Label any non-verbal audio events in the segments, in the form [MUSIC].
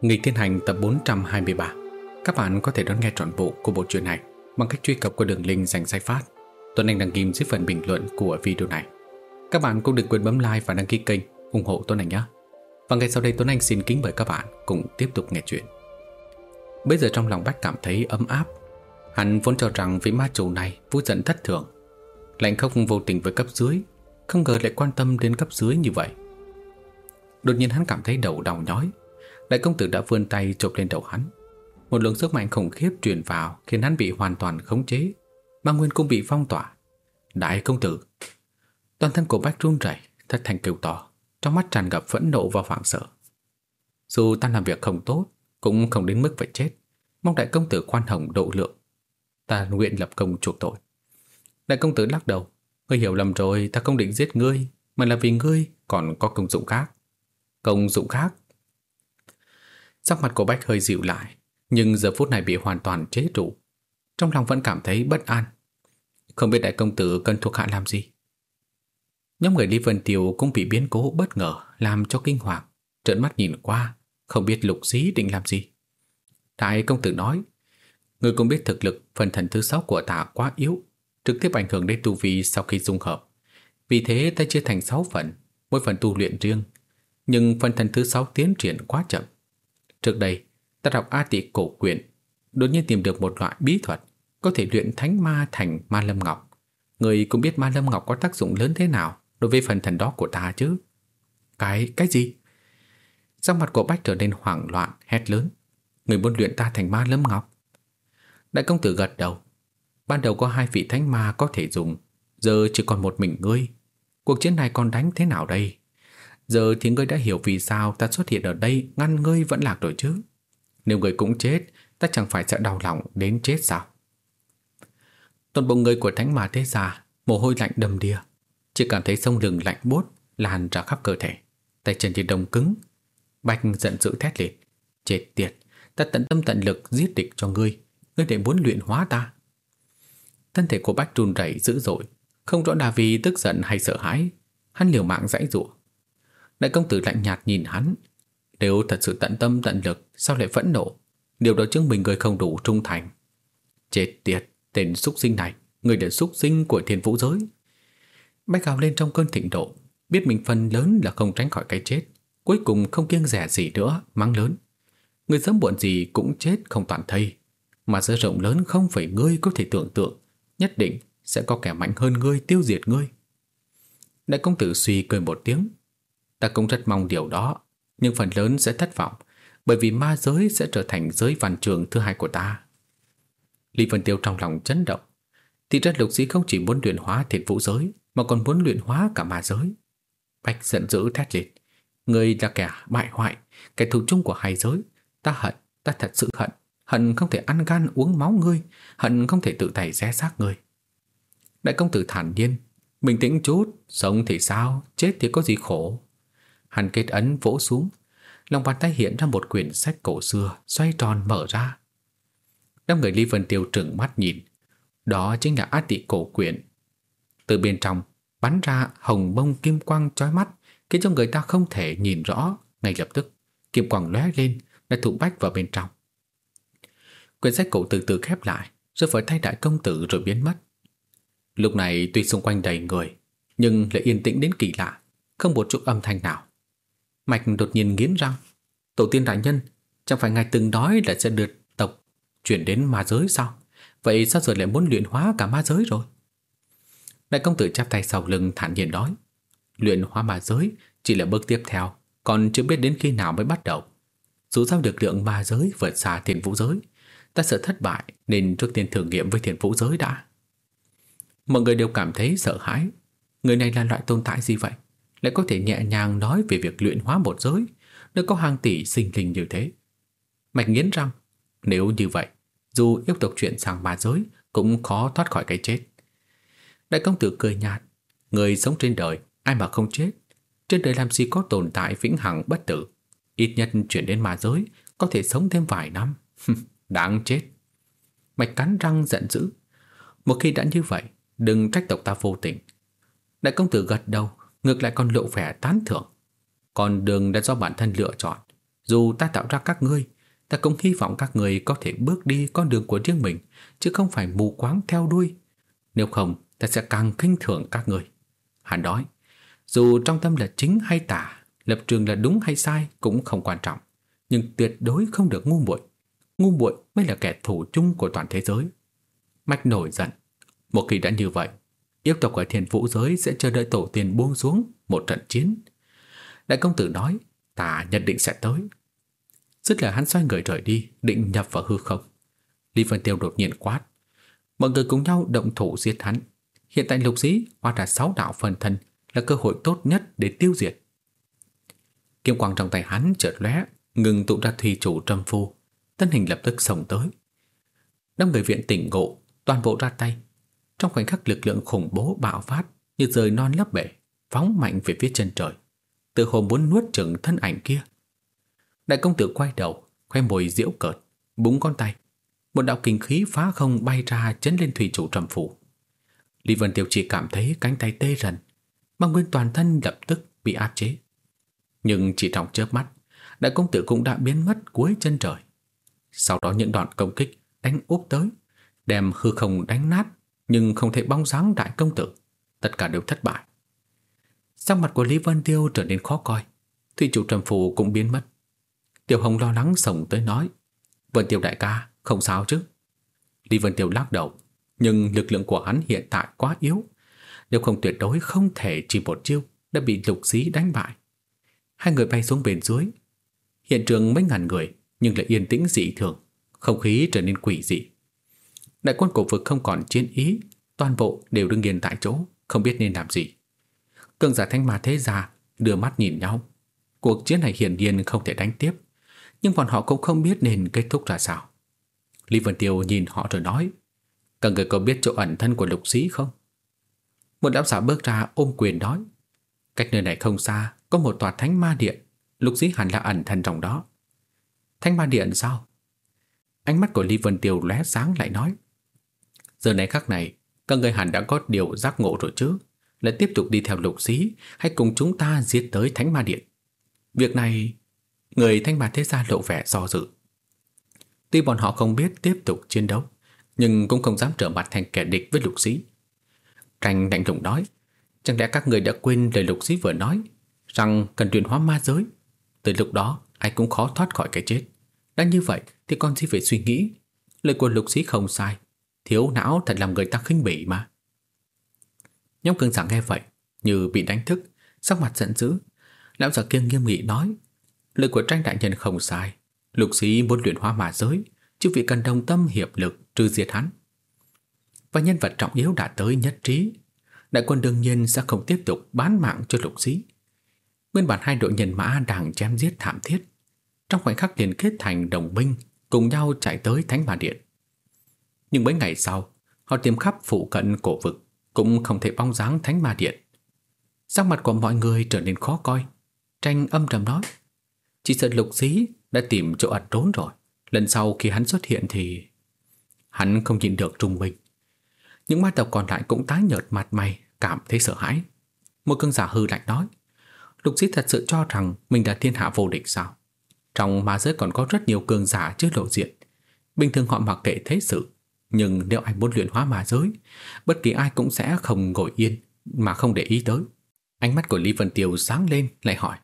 Nghịch Thiên Hành tập 423 Các bạn có thể đón nghe trọn bộ của bộ truyện này bằng cách truy cập qua đường link dành sai phát. Tuấn Anh đăng ký dưới phần bình luận của video này. Các bạn cũng đừng quên bấm like và đăng ký kênh, ủng hộ Tuấn Anh nhé. Và ngay sau đây Tuấn Anh xin kính mời các bạn cùng tiếp tục nghe chuyện. Bây giờ trong lòng Bách cảm thấy ấm áp. Hắn vốn cho rằng vị ma chủ này vui giận thất thường, Lạnh khóc vô tình với cấp dưới, Không ngờ lại quan tâm đến cấp dưới như vậy. Đột nhiên hắn cảm thấy đầu đau nhói. Đại công tử đã vươn tay chụp lên đầu hắn. Một lượng sức mạnh khủng khiếp truyền vào Khiến hắn bị hoàn toàn khống chế. Băng Nguyên cũng bị phong tỏa. Đại công tử. Toàn thân của Bách run rẩy, thất thành kêu to, Trong mắt tràn ngập phẫn nộ và hoảng sợ. Dù ta làm việc không tốt, Cũng không đến mức phải chết. Mong đại công tử khoan hồng độ lượng. Ta nguyện lập công chuộc tội. Đại công tử lắc đầu. Ngươi hiểu lầm rồi, ta không định giết ngươi, Mà là vì ngươi còn có công dụng khác. Công dụng khác? Sắc mặt của Bách hơi dịu lại, Nhưng giờ phút này bị hoàn toàn chế trụ. Trong lòng vẫn cảm thấy bất an. Không biết đại công tử cần thuộc hạ làm gì? Nhóm người Lý Vân Tiều cũng bị biến cố bất ngờ, Làm cho kinh hoàng, Trợn mắt nhìn qua, Không biết lục dí định làm gì. Đại công tử nói Người cũng biết thực lực phần thần thứ sáu của ta quá yếu, Trực tiếp ảnh hưởng đến tu vi sau khi dung hợp. Vì thế ta chia thành 6 phần, Mỗi phần tu luyện riêng. Nhưng phần thần thứ sáu tiến triển quá chậm Trước đây, ta đọc A Tị cổ quyển, đột nhiên tìm được một loại bí thuật có thể luyện thánh ma thành ma lâm ngọc. Người cũng biết ma lâm ngọc có tác dụng lớn thế nào đối với phần thần đó của ta chứ. Cái, cái gì? Sắc mặt của Bách trở nên hoảng loạn, hét lớn. Người muốn luyện ta thành ma lâm ngọc. Đại công tử gật đầu. Ban đầu có hai vị thánh ma có thể dùng, giờ chỉ còn một mình ngươi. Cuộc chiến này còn đánh thế nào đây? Giờ thì ngươi đã hiểu vì sao ta xuất hiện ở đây ngăn ngươi vẫn lạc rồi chứ. Nếu ngươi cũng chết, ta chẳng phải sẽ đau lòng đến chết sao? Toàn bộ người của thánh mà thế già, mồ hôi lạnh đầm đìa. Chỉ cảm thấy sông lừng lạnh bốt lan ra khắp cơ thể. Tay chân thì đông cứng. Bạch giận dữ thét lên. Chết tiệt, ta tận tâm tận lực giết địch cho ngươi. Ngươi để muốn luyện hóa ta. Thân thể của Bách run rẩy dữ dội. Không rõ là vì tức giận hay sợ hãi. Hắn liều mạng dãy rủa Đại công tử lạnh nhạt nhìn hắn. Nếu thật sự tận tâm tận lực, Sao lại phẫn nộ? Điều đó chứng minh người không đủ trung thành. Chết tiệt, Tên xúc sinh này, Người là xúc sinh của thiên vũ giới. Bách gào lên trong cơn thịnh độ, Biết mình phần lớn là không tránh khỏi cái chết, Cuối cùng không kiêng rẻ gì nữa, Mắng lớn. Người sớm muộn gì cũng chết không toàn thây, Mà giới rộng lớn không phải ngươi có thể tưởng tượng, Nhất định sẽ có kẻ mạnh hơn ngươi tiêu diệt ngươi. Đại công tử suy cười một tiếng. Ta cũng rất mong điều đó Nhưng phần lớn sẽ thất vọng Bởi vì ma giới sẽ trở thành giới văn trường thứ hai của ta. Lý Vân Tiêu trong lòng chấn động. Thì ra lục sĩ không chỉ muốn luyện hóa thiệt vũ giới Mà còn muốn luyện hóa cả ma giới. Bạch giận dữ thét lên. Người là kẻ bại hoại Kẻ thù chung của hai giới. Ta hận, ta thật sự hận. Hận không thể ăn gan uống máu ngươi Hận không thể tự tay xé xác ngươi. Đại công tử thản nhiên. Bình tĩnh chút Sống thì sao, chết thì có gì khổ. Hắn kết ấn vỗ xuống. Lòng bàn tay hiện ra một quyển sách cổ xưa, Xoay tròn mở ra. Đám người Lý Vân Tiêu trừng mắt nhìn. Đó chính là át tị cổ quyển. Từ bên trong, Bắn ra hồng bông kim quang chói mắt, Khiến cho người ta không thể nhìn rõ. Ngay lập tức, Kim quang lóe lên, Đã thụ bách vào bên trong. Quyển sách cổ từ từ khép lại Rồi phải thay đại công tử rồi biến mất. Lúc này tuy xung quanh đầy người, Nhưng lại yên tĩnh đến kỳ lạ, Không một chút âm thanh nào. Mạch đột nhiên nghiến răng. Tổ tiên đại nhân, Chẳng phải ngài từng nói là sẽ được tộc Chuyển đến ma giới sao? Vậy sao giờ lại muốn luyện hóa cả ma giới rồi? Đại công tử chắp tay sau lưng thản nhiên nói, Luyện hóa ma giới Chỉ là bước tiếp theo, Còn chưa biết đến khi nào mới bắt đầu. Dù sao được lượng ma giới vượt xa thiền vũ giới, Ta sợ thất bại Nên trước tiên thử nghiệm với thiền vũ giới đã. Mọi người đều cảm thấy sợ hãi. Người này là loại tồn tại gì vậy? Lại có thể nhẹ nhàng nói về việc luyện hóa một giới, nơi có hàng tỷ sinh linh như thế. Mạch nghiến răng, nếu như vậy, dù yêu tộc chuyển sang ma giới, cũng khó thoát khỏi cái chết. Đại công tử cười nhạt, người sống trên đời, ai mà không chết. Trên đời làm gì có tồn tại vĩnh hằng bất tử. Ít nhất chuyển đến ma giới, có thể sống thêm vài năm. Đáng chết. Mạch cắn răng giận dữ. Một khi đã như vậy, đừng trách tộc ta vô tình. Đại công tử gật đầu, ngược lại còn lộ vẻ tán thưởng. Còn đường đã do bản thân lựa chọn, Dù ta tạo ra các ngươi, ta cũng hy vọng các người có thể bước đi con đường của riêng mình, chứ không phải mù quáng theo đuôi. Nếu không, ta sẽ càng kinh thường các người. Hắn nói, dù trong tâm là chính hay tà, lập trường là đúng hay sai cũng không quan trọng, nhưng tuyệt đối không được ngu muội. Ngu muội mới là kẻ thù chung của toàn thế giới. Mạch nổi giận. Một khi đã như vậy, yêu tộc ở thiên vũ giới sẽ chờ đợi tổ tiên buông xuống một trận chiến. Đại công tử nói, ta nhận định sẽ tới. Dứt là hắn xoay người rời đi, định nhập vào hư không. Lý Vân Tiêu đột nhiên quát. Mọi người cùng nhau động thủ giết hắn. Hiện tại lục sĩ hóa ra sáu đạo phần thân là cơ hội tốt nhất để tiêu diệt. Kiếm quang trong tay hắn chợt lóe, ngừng tụ ra thủy chủ trầm phu, thân hình lập tức sổng tới. Năm người viện tỉnh ngộ, toàn bộ ra tay. Trong khoảnh khắc lực lượng khủng bố bạo phát như rời non lấp bể, phóng mạnh về phía chân trời. Tự hồ muốn nuốt chửng thân ảnh kia. Đại công tử quay đầu, khoe môi diễu cợt, búng con tay. Một đạo kinh khí phá không bay ra chấn lên thủy chủ trầm phủ. Lý Vân Tiêu chỉ cảm thấy cánh tay tê rần, băng nguyên toàn thân lập tức bị áp chế. Nhưng chỉ trong chớp mắt, đại công tử cũng đã biến mất cuối chân trời. Sau đó những đoạn công kích đánh úp tới, đem hư không đánh nát, nhưng không thể bóng dáng đại công tử. Tất cả đều thất bại. Sắc mặt của Lý Vân Tiêu trở nên khó coi, thủy chủ trầm phù cũng biến mất. Tiểu Hồng lo lắng sổng tới nói, Vân Tiêu đại ca, không sao chứ? Lý Vân Tiêu lắc đầu, nhưng lực lượng của hắn hiện tại quá yếu, nếu không tuyệt đối không thể chỉ một chiêu đã bị lục xí đánh bại. Hai người bay xuống bên dưới. Hiện trường mấy ngàn người nhưng lại yên tĩnh dị thường, không khí trở nên quỷ dị. Đại quân cổ vực không còn chiến ý, toàn bộ đều đứng yên tại chỗ, không biết nên làm gì. Cường giả thanh ma thế gia đưa mắt nhìn nhau. Cuộc chiến này hiển nhiên không thể đánh tiếp, nhưng bọn họ cũng không biết nên kết thúc ra sao. Lý Vân Tiêu nhìn họ rồi nói, các người có biết chỗ ẩn thân của lục sĩ không? Một lão giả bước ra ôm quyền nói, cách nơi này không xa, có một tòa thánh ma điện, lục sĩ hẳn là ẩn thân trong đó. Thánh ma điện sao? Ánh mắt của Lý Vân Tiêu lóe sáng lại nói, giờ này khắc này, các người hẳn đã có điều giác ngộ rồi chứ, lại tiếp tục đi theo lục sĩ, hay cùng chúng ta giết tới thánh ma điện. Việc này, người thánh ma thế gia lộ vẻ do dự. Tuy bọn họ không biết tiếp tục chiến đấu, nhưng cũng không dám trở mặt thành kẻ địch với lục sĩ. Tranh lạnh lùng nói, chẳng lẽ các người đã quên lời lục sĩ vừa nói, rằng cần truyền hóa ma giới. Từ lúc đó, ai cũng khó thoát khỏi cái chết. Đã như vậy thì con gì phải suy nghĩ. Lời của lục sĩ không sai, thiếu não thật làm người ta khinh bỉ mà. Nhóm cường giả nghe vậy, như bị đánh thức, sắc mặt giận dữ. Lão giả kia nghiêm nghị nói, lời của tranh đại nhân không sai, lục sĩ muốn luyện hóa mà giới, chứ vị cần đồng tâm hiệp lực trừ diệt hắn. Và nhân vật trọng yếu đã tới nhất trí, đại quân đương nhiên sẽ không tiếp tục bán mạng cho lục sĩ. Nguyên bản hai đội nhân mã đang chém giết thảm thiết, trong khoảnh khắc liền kết thành đồng binh, cùng nhau chạy tới Thánh Bà Điện. Nhưng mấy ngày sau, họ tìm khắp phụ cận cổ vực, cũng không thể bóng dáng Thánh Ma Điện. Sắc mặt của mọi người trở nên khó coi, tranh âm trầm nói. Chỉ sợ lục sĩ đã tìm chỗ ẩn trốn rồi. Lần sau khi hắn xuất hiện thì... Hắn không nhìn được trung bình. Những ma tộc còn lại cũng tái nhợt mặt mày, cảm thấy sợ hãi. Một cương giả hư lạnh nói. Lục sĩ thật sự cho rằng mình là thiên hạ vô địch sao? Trong ma giới còn có rất nhiều cường giả chưa lộ diện. Bình thường họ mặc kệ thế sự. Nhưng nếu ai muốn luyện hóa ma giới, bất kỳ ai cũng sẽ không ngồi yên mà không để ý tới. Ánh mắt của Lý Vân Tiêu sáng lên lại hỏi.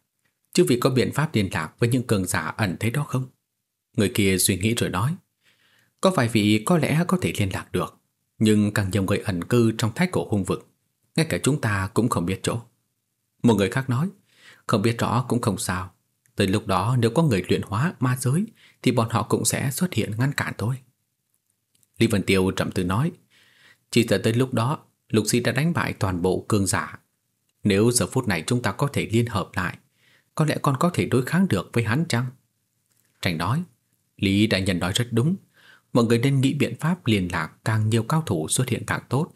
Chứ vị có biện pháp liên lạc với những cường giả ẩn thế đó không? Người kia suy nghĩ rồi nói. Có vài vị có lẽ có thể liên lạc được. Nhưng càng nhiều người ẩn cư trong thái cổ hung vực. Ngay cả chúng ta cũng không biết chỗ. Một người khác nói. Không biết rõ cũng không sao. Tới lúc đó nếu có người luyện hóa ma giới thì bọn họ cũng sẽ xuất hiện ngăn cản thôi. Lý Vân Tiêu chậm từ nói, Chỉ sợ tới lúc đó, Lục Sĩ đã đánh bại toàn bộ cương giả. Nếu giờ phút này chúng ta có thể liên hợp lại, Có lẽ con có thể đối kháng được với hắn chăng? Trành nói, Lý đại nhân nói rất đúng. Mọi người nên nghĩ biện pháp liên lạc, Càng nhiều cao thủ xuất hiện càng tốt.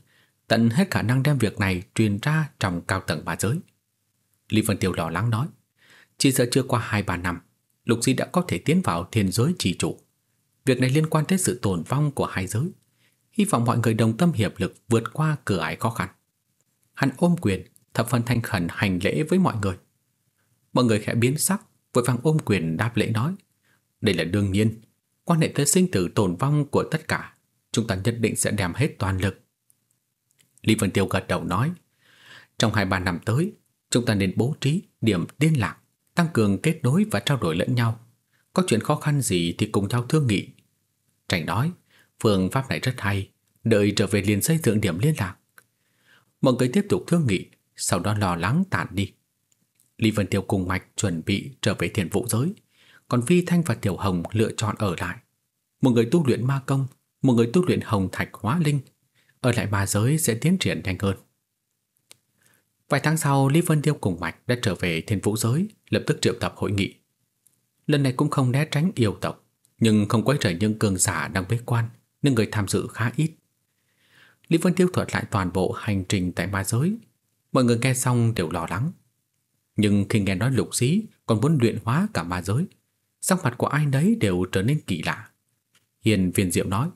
Tận hết khả năng đem việc này truyền ra trong cao tầng ba giới. Lý Vân Tiêu lo lắng nói, Chỉ sợ chưa qua 2-3 năm, Lục Sĩ đã có thể tiến vào thiên giới chỉ chủ Việc này liên quan tới sự tồn vong của hai giới. Hy vọng mọi người đồng tâm hiệp lực vượt qua cửa ải khó khăn. Hắn ôm quyền, thập phần thanh khẩn hành lễ với mọi người. Mọi người khẽ biến sắc, vội vàng ôm quyền đáp lễ nói. Đây là đương nhiên, quan hệ tới sinh tử tồn vong của tất cả, chúng ta nhất định sẽ đem hết toàn lực. Lý Vân Tiêu gật đầu nói, trong hai ba năm tới, chúng ta nên bố trí điểm liên lạc, tăng cường kết nối và trao đổi lẫn nhau. Có chuyện khó khăn gì thì cùng nhau thương nghị. Trành nói, phương pháp này rất hay, đợi trở về liền xây dựng điểm liên lạc. Mọi người tiếp tục thương nghị, sau đó lo lắng tản đi. Lý Vân Tiêu cùng Mạch chuẩn bị trở về thiền vũ giới, còn Vi Thanh và Tiểu Hồng lựa chọn ở lại. Một người tu luyện ma công, một người tu luyện hồng thạch hóa linh, ở lại ma giới sẽ tiến triển nhanh hơn. Vài tháng sau, Lý Vân Tiêu cùng Mạch đã trở về thiên vũ giới, lập tức triệu tập hội nghị. Lần này cũng không né tránh yêu tộc, nhưng không quấy rầy những cường giả đang bế quan, nên người tham dự khá ít. Lý Vân Tiêu thuật lại toàn bộ hành trình tại ma giới. Mọi người nghe xong đều lo lắng. Nhưng khi nghe nói lục sĩ còn muốn luyện hóa cả ma giới, sắc mặt của ai nấy đều trở nên kỳ lạ. Hiền viên diệu nói,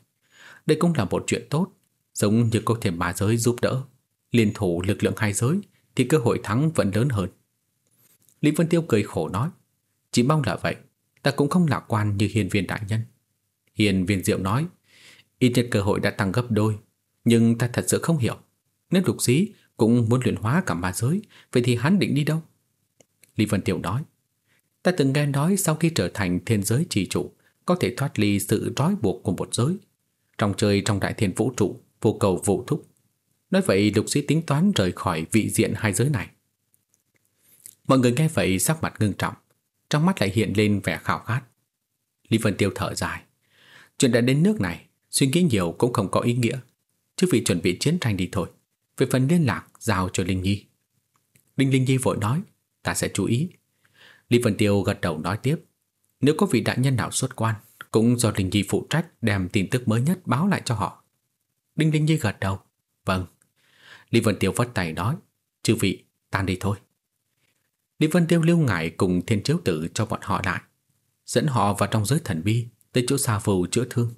đây cũng là một chuyện tốt, giống như có thể ma giới giúp đỡ. Liên thủ lực lượng hai giới thì cơ hội thắng vẫn lớn hơn. Lý Vân Tiêu cười khổ nói, chỉ mong là vậy, ta cũng không lạc quan như hiền viên đại nhân. Hiền viên diệu nói, ít nhất cơ hội đã tăng gấp đôi, nhưng ta thật sự không hiểu. Nếu lục sĩ cũng muốn luyện hóa cả ma giới, vậy thì hắn định đi đâu? Lý Vân Tiểu nói, ta từng nghe nói sau khi trở thành thiên giới trì chủ, có thể thoát ly sự trói buộc của một giới. Trong chơi trong đại thiên vũ trụ, vô cầu vô thúc. Nói vậy lục sĩ tính toán rời khỏi vị diện hai giới này. Mọi người nghe vậy sắc mặt ngưng trọng, trong mắt lại hiện lên vẻ khảo khát. Lý Vân Tiêu thở dài. Chuyện đã đến nước này, suy nghĩ nhiều cũng không có ý nghĩa. Chứ vì chuẩn bị chiến tranh đi thôi. Về phần liên lạc, giao cho Linh Nhi. Đinh Linh Nhi vội nói, ta sẽ chú ý. Lý Vân Tiêu gật đầu nói tiếp. Nếu có vị đại nhân nào xuất quan, cũng do Linh Nhi phụ trách đem tin tức mới nhất báo lại cho họ. Đinh Linh Nhi gật đầu. Vâng. Lý Vân Tiêu vất tay nói, chư vị, tan đi thôi. Lý Vân Tiêu lưu ngải cùng thiên chiếu tử cho bọn họ lại, dẫn họ vào trong giới thần bi, tới chỗ Sa phù chữa thương.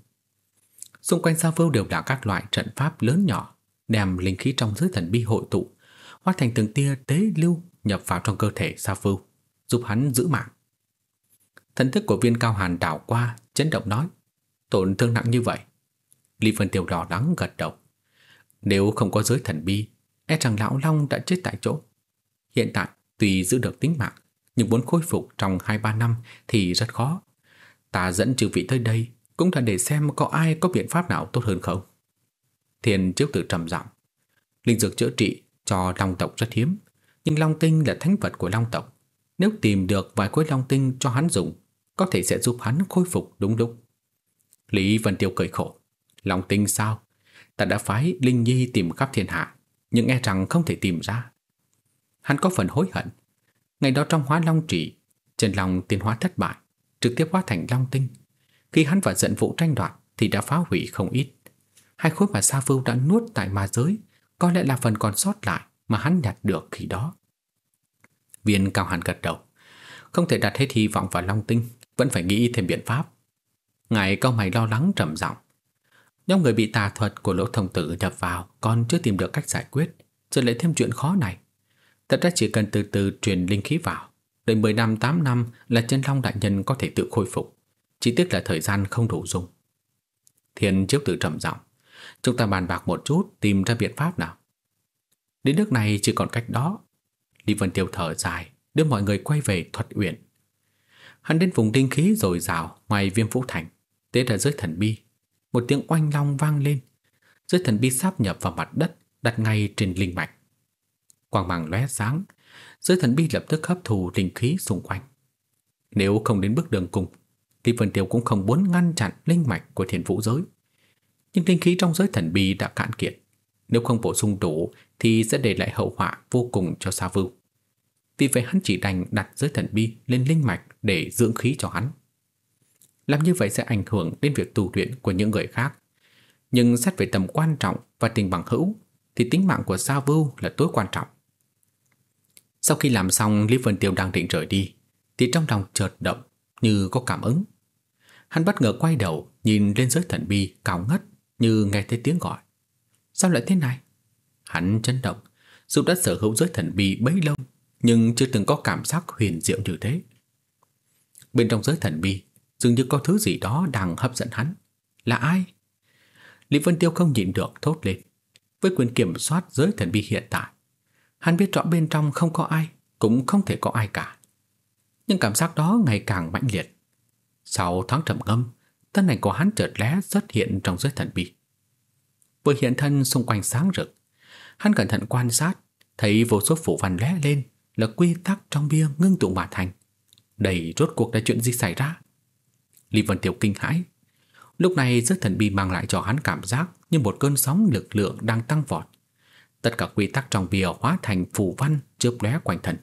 Xung quanh Sa phù đều là các loại trận pháp lớn nhỏ, đem linh khí trong giới thần bi hội tụ, hóa thành từng tia tế lưu nhập vào trong cơ thể Sa phù, giúp hắn giữ mạng. Thần thức của viên cao hàn đảo qua, chấn động nói, tổn thương nặng như vậy. Lý Vân Tiêu đỏ đắng gật đầu. Nếu không có giới thần bi, e rằng lão Long đã chết tại chỗ. Hiện tại, Tuy giữ được tính mạng, nhưng muốn khôi phục trong 2-3 năm thì rất khó. Ta dẫn chư vị tới đây cũng là để xem có ai có biện pháp nào tốt hơn không. Thiên trước tự trầm giọng Linh dược chữa trị cho long tộc rất hiếm, nhưng long tinh là thánh vật của long tộc. Nếu tìm được vài khối long tinh cho hắn dùng, có thể sẽ giúp hắn khôi phục đúng lúc. Lý Vân Tiêu cười khổ. Long tinh sao? Ta đã phái Linh Nhi tìm khắp thiên hạ, nhưng e rằng không thể tìm ra. Hắn có phần hối hận. Ngày đó trong hóa long trị, trần lòng tiến hóa thất bại, trực tiếp hóa thành long tinh. Khi hắn và giận vũ tranh đoạt thì đã phá hủy không ít. Hai khối mà Sa Vưu đã nuốt tại ma giới có lẽ là phần còn sót lại mà hắn nhặt được khi đó. Viên cao hàn gật đầu. Không thể đặt hết hy vọng vào long tinh, vẫn phải nghĩ thêm biện pháp. Ngài cao mày lo lắng trầm giọng. Nhóm người bị tà thuật của lỗ thông tử nhập vào còn chưa tìm được cách giải quyết, giờ lại thêm chuyện khó này. Thật ra chỉ cần từ từ truyền linh khí vào, đợi 10 năm 8 năm là chân long đại nhân có thể tự khôi phục. Chỉ tiếc là thời gian không đủ dùng. Thiên chiếu tử trầm giọng Chúng ta bàn bạc một chút tìm ra biện pháp nào. Đến nước này chỉ còn cách đó. Lý Vân Tiêu thở dài, đưa mọi người quay về thuật uyển. Hắn đến vùng linh khí rồi rào ngoài viêm vũ thành, tế ra dưới thần bi. Một tiếng oanh long vang lên. dưới thần bi sáp nhập vào mặt đất, đặt ngay trên linh mạch. Quang mang lóe sáng, giới thần bi lập tức hấp thụ linh khí xung quanh. Nếu không đến bước đường cùng, thì Vân Tiêu cũng không muốn ngăn chặn linh mạch của thiên vũ giới. Nhưng linh khí trong giới thần bi đã cạn kiệt. Nếu không bổ sung đủ thì sẽ để lại hậu họa vô cùng cho Sa Vưu. Vì vậy hắn chỉ đành đặt giới thần bi lên linh mạch để dưỡng khí cho hắn. Làm như vậy sẽ ảnh hưởng đến việc tu luyện của những người khác. Nhưng xét về tầm quan trọng và tình bằng hữu thì tính mạng của Sa Vưu là tối quan trọng. Sau khi làm xong, Lý Vân Tiêu đang định rời đi, Thì trong lòng chợt động Như có cảm ứng. Hắn bất ngờ quay đầu, Nhìn lên giới thần bi cao ngất Như nghe thấy tiếng gọi. Sao lại thế này? Hắn chấn động, Dù đã sở hữu giới thần bi bấy lâu, Nhưng chưa từng có cảm giác huyền diệu như thế. Bên trong giới thần bi, Dường như có thứ gì đó đang hấp dẫn hắn. Là ai? Lý Vân Tiêu không nhịn được thốt lên. Với quyền kiểm soát giới thần bi hiện tại Hắn biết rõ bên trong không có ai, Cũng không thể có ai cả. Nhưng cảm giác đó ngày càng mãnh liệt. Sau thoáng trầm ngâm, Thân ảnh của hắn chợt lé xuất hiện trong giới thần bí. Vừa hiện thân xung quanh sáng rực, Hắn cẩn thận quan sát, Thấy vô số phủ văn lé lên, Là quy tắc trong bia ngưng tụ mà thành. Đây rốt cuộc là chuyện gì xảy ra? Lý Vân Tiểu kinh hãi. Lúc này giới thần bi mang lại cho hắn cảm giác Như một cơn sóng lực lượng đang tăng vọt. Tất cả quy tắc trong bia hóa thành phù văn chớp lóe quanh thân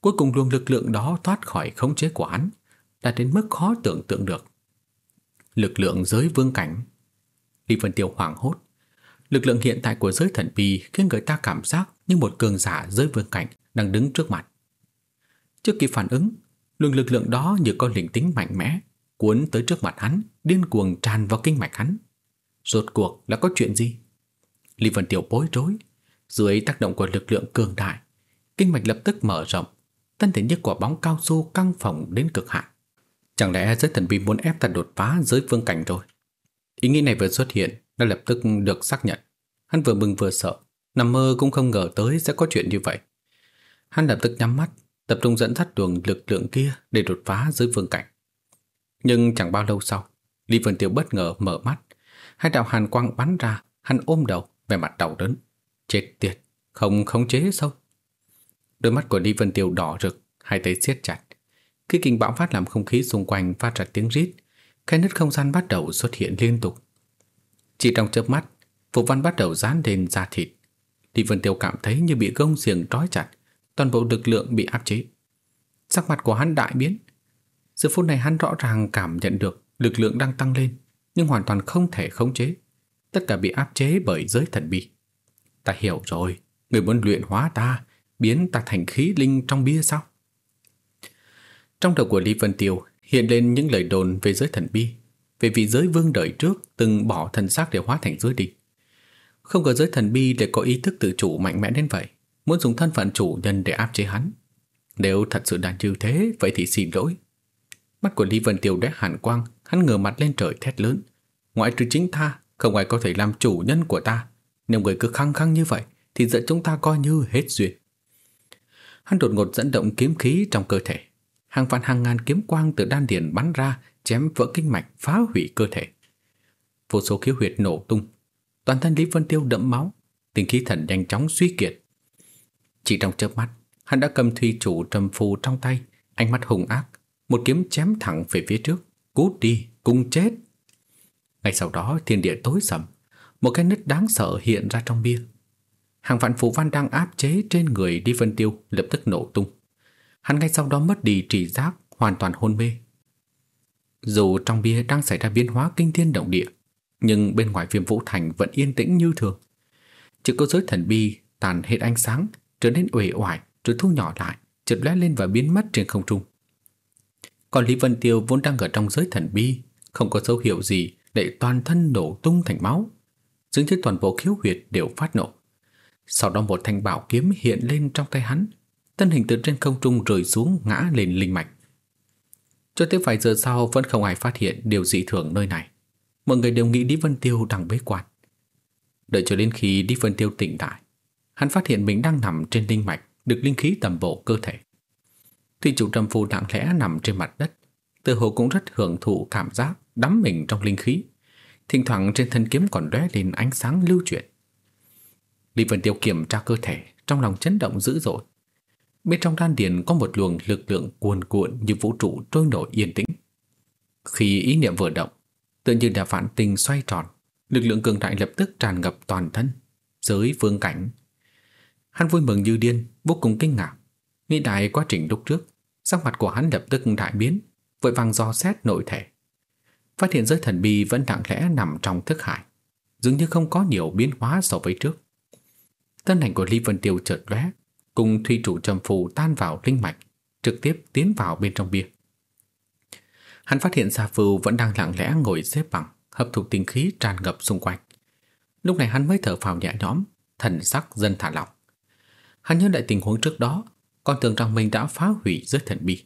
Cuối cùng luồng lực lượng đó thoát khỏi khống chế của hắn Đã đến mức khó tưởng tượng được Lực lượng giới vương cảnh Lý Vân Tiêu hoảng hốt Lực lượng hiện tại của giới thần bi khiến người ta cảm giác như một cường giả giới vương cảnh đang đứng trước mặt. Trước khi phản ứng, luồng lực lượng đó như có linh tính mạnh mẽ, cuốn tới trước mặt hắn, điên cuồng tràn vào kinh mạch hắn. Rốt cuộc là có chuyện gì? Lý Vân Tiểu bối rối, dưới tác động của lực lượng cường đại, kinh mạch lập tức mở rộng, thân thể như quả bóng cao su căng phồng đến cực hạn. Chẳng lẽ giới thần bí muốn ép ta đột phá giới vương cảnh rồi? Ý nghĩ này vừa xuất hiện đã lập tức được xác nhận. Hắn vừa mừng vừa sợ, nằm mơ cũng không ngờ tới sẽ có chuyện như vậy. Hắn lập tức nhắm mắt, tập trung dẫn dắt đường lực lượng kia để đột phá giới vương cảnh. Nhưng chẳng bao lâu sau, Lý Vân Tiêu bất ngờ mở mắt, hai đạo hàn quang bắn ra, hắn ôm đầu, vẻ mặt đau đớn. Chết tiệt, không khống chế sao? Đôi mắt của Lý Vân Tiêu đỏ rực, hai tay siết chặt. Khi kinh bão phát làm không khí xung quanh phát ra tiếng rít, cái nứt không gian bắt đầu xuất hiện liên tục. Chỉ trong chớp mắt, Phục Văn bắt đầu dán lên da thịt. Lý Vân Tiêu cảm thấy như bị gông xiềng trói chặt, toàn bộ lực lượng bị áp chế. Sắc mặt của hắn đại biến. Giờ phút này hắn rõ ràng cảm nhận được lực lượng đang tăng lên, nhưng hoàn toàn không thể khống chế. Tất cả bị áp chế bởi giới thần bi. Ta hiểu rồi, người muốn luyện hóa ta, biến ta thành khí linh trong bia sao? Trong đầu của Lý Vân Tiêu hiện lên những lời đồn về giới thần bi, về vị giới vương đời trước từng bỏ thần xác để hóa thành giới địch. Không ngờ giới thần bi để có ý thức tự chủ mạnh mẽ đến vậy, muốn dùng thân phận chủ nhân để áp chế hắn. Nếu thật sự đàn như thế, vậy thì xin lỗi. Mắt của Lý Vân Tiêu đét hàn quang, hắn ngửa mặt lên trời thét lớn. Ngoại trừ chính ta, không ai có thể làm chủ nhân của ta. Nếu người cứ khăng khăng như vậy, thì dẫn chúng ta coi như hết duyên. Hắn đột ngột dẫn động kiếm khí trong cơ thể. Hàng vạn hàng ngàn kiếm quang từ đan điền bắn ra, chém vỡ kinh mạch, phá hủy cơ thể. Vô số khiếu huyệt nổ tung, toàn thân Lý Vân Tiêu đẫm máu, tình khí thần nhanh chóng suy kiệt. Chỉ trong chớp mắt, hắn đã cầm thủy chủ trầm phù trong tay, ánh mắt hùng ác, một kiếm chém thẳng về phía trước, cút đi, cùng chết. Ngay sau đó thiên địa tối sầm, một cái nứt đáng sợ hiện ra trong bia. Hàng vạn phù văn đang áp chế trên người Lý Vân Tiêu lập tức nổ tung. Hắn ngay sau đó mất đi trí giác, hoàn toàn hôn mê. Dù trong bia đang xảy ra biến hóa kinh thiên động địa, nhưng bên ngoài viêm vũ thành vẫn yên tĩnh như thường. Chỉ có giới thần bi tàn hết ánh sáng, trở nên uể oải rồi thu nhỏ lại, chợt lóe lên và biến mất trên không trung. Còn Lý Vân Tiêu vốn đang ở trong giới thần bi, không có dấu hiệu gì để toàn thân nổ tung thành máu. Dường như toàn bộ khiếu huyệt đều phát nổ. Sau đó một thanh bảo kiếm hiện lên trong tay hắn, thân hình từ trên không trung rơi xuống ngã lên linh mạch. Cho tới vài giờ sau vẫn không ai phát hiện điều dị thường nơi này. Mọi người đều nghĩ Lý Vân Tiêu đang bế quan. Đợi cho đến khi Lý Vân Tiêu tỉnh lại, hắn phát hiện mình đang nằm trên linh mạch, được linh khí tầm bộ cơ thể. Thủy chủ trầm phù lặng lẽ nằm trên mặt đất, tự hồ cũng rất hưởng thụ cảm giác đắm mình trong linh khí. Thỉnh thoảng trên thân kiếm còn lóe lên ánh sáng lưu chuyển. Lý Vân Tiêu kiểm tra cơ thể, trong lòng chấn động dữ dội. Bên trong đan điền có một luồng lực lượng cuồn cuộn như vũ trụ trôi nổi yên tĩnh. Khi ý niệm vừa động, tự như là phản tình xoay tròn, lực lượng cường đại lập tức tràn ngập toàn thân, giới vương cảnh. Hắn vui mừng như điên, vô cùng kinh ngạc. Nghĩ đại quá trình lúc trước, sắc mặt của hắn lập tức đại biến, vội vàng do xét nội thể. Phát hiện giới thần bi vẫn lặng lẽ nằm trong thức hải, dường như không có nhiều biến hóa so với trước. Thân ảnh của Lý Vân Tiêu chợt lóe, cùng thủy chủ trầm phù tan vào linh mạch, trực tiếp tiến vào bên trong bia. Hắn phát hiện sa Phù vẫn đang lặng lẽ ngồi xếp bằng, hấp thụ tinh khí tràn ngập xung quanh. Lúc này hắn mới thở phào nhẹ nhõm, thần sắc dần thả lỏng. Hắn nhớ lại tình huống trước đó, còn tưởng rằng mình đã phá hủy giới thần bi.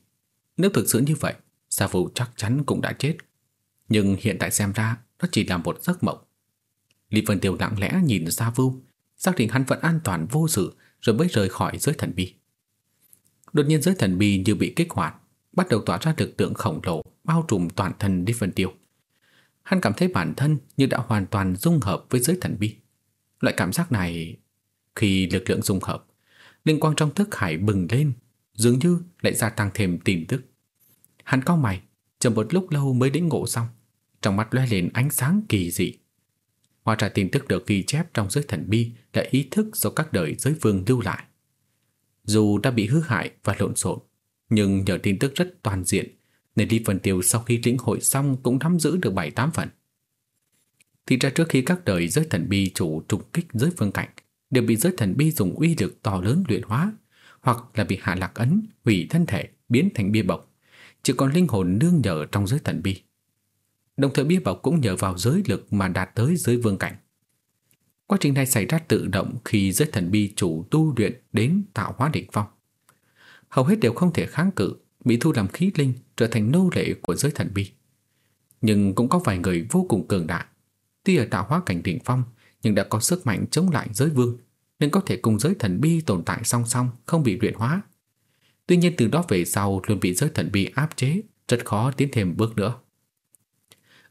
Nếu thực sự như vậy, Sa Vũ chắc chắn cũng đã chết. Nhưng hiện tại xem ra, nó chỉ là một giấc mộng. Lý Vân Tiêu lặng lẽ nhìn Gia Vưu xác định hắn vẫn an toàn vô sự rồi mới rời khỏi giới thần bi. Đột nhiên giới thần bi như bị kích hoạt, bắt đầu tỏa ra lực tượng khổng lồ bao trùm toàn thân Lý Vân Tiêu. Hắn cảm thấy bản thân như đã hoàn toàn dung hợp với giới thần bi. Loại cảm giác này, khi lực lượng dung hợp, linh quang trong thức hải bừng lên, dường như lại gia tăng thêm tin tức. Hắn cao mày, chờ một lúc lâu mới đĩnh ngộ xong, trong mắt lóe lên ánh sáng kỳ dị. Hóa ra tin tức được ghi chép trong giới thần bi là ý thức do các đời giới vương lưu lại. Dù đã bị hư hại và lộn xộn, nhưng nhờ tin tức rất toàn diện nên Lý Vân Tiêu sau khi lĩnh hội xong cũng nắm giữ được 7-8 phần. Thì ra trước khi các đời giới thần bi chủ trục kích giới phương cảnh đều bị giới thần bi dùng uy lực to lớn luyện hóa hoặc là bị hạ lạc ấn, hủy thân thể, biến thành bia bọc. Chỉ còn linh hồn nương nhờ trong giới thần bi. Đồng thời bia bảo cũng nhờ vào giới lực mà đạt tới giới vương cảnh. Quá trình này xảy ra tự động khi giới thần bi chủ tu luyện đến tạo hóa đỉnh phong. Hầu hết đều không thể kháng cự, bị thu làm khí linh trở thành nô lệ của giới thần bi. Nhưng cũng có vài người vô cùng cường đại. Tuy ở tạo hóa cảnh đỉnh phong, nhưng đã có sức mạnh chống lại giới vương, nên có thể cùng giới thần bi tồn tại song song, không bị luyện hóa. Tuy nhiên từ đó về sau luôn bị giới thần bí áp chế, rất khó tiến thêm bước nữa.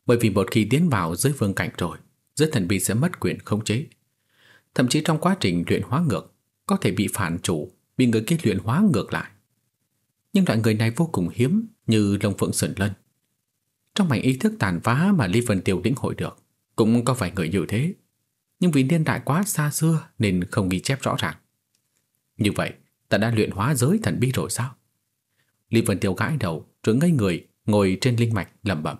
Bởi vì một khi tiến vào giới vương cảnh rồi, giới thần bí sẽ mất quyền khống chế. Thậm chí trong quá trình luyện hóa ngược, có thể bị phản chủ, bị người kia luyện hóa ngược lại. Nhưng loại người này vô cùng hiếm như Long Phượng Sơn Lân. Trong mảnh ý thức tàn phá mà Lý Vân Tiêu lĩnh hội được, cũng có vài người như thế. Nhưng vì niên đại quá xa xưa nên không ghi chép rõ ràng. Như vậy, ta đã luyện hóa giới thần bi rồi sao? Lý Vân Tiêu gãi đầu, rồi ngây người, ngồi trên linh mạch lẩm bẩm.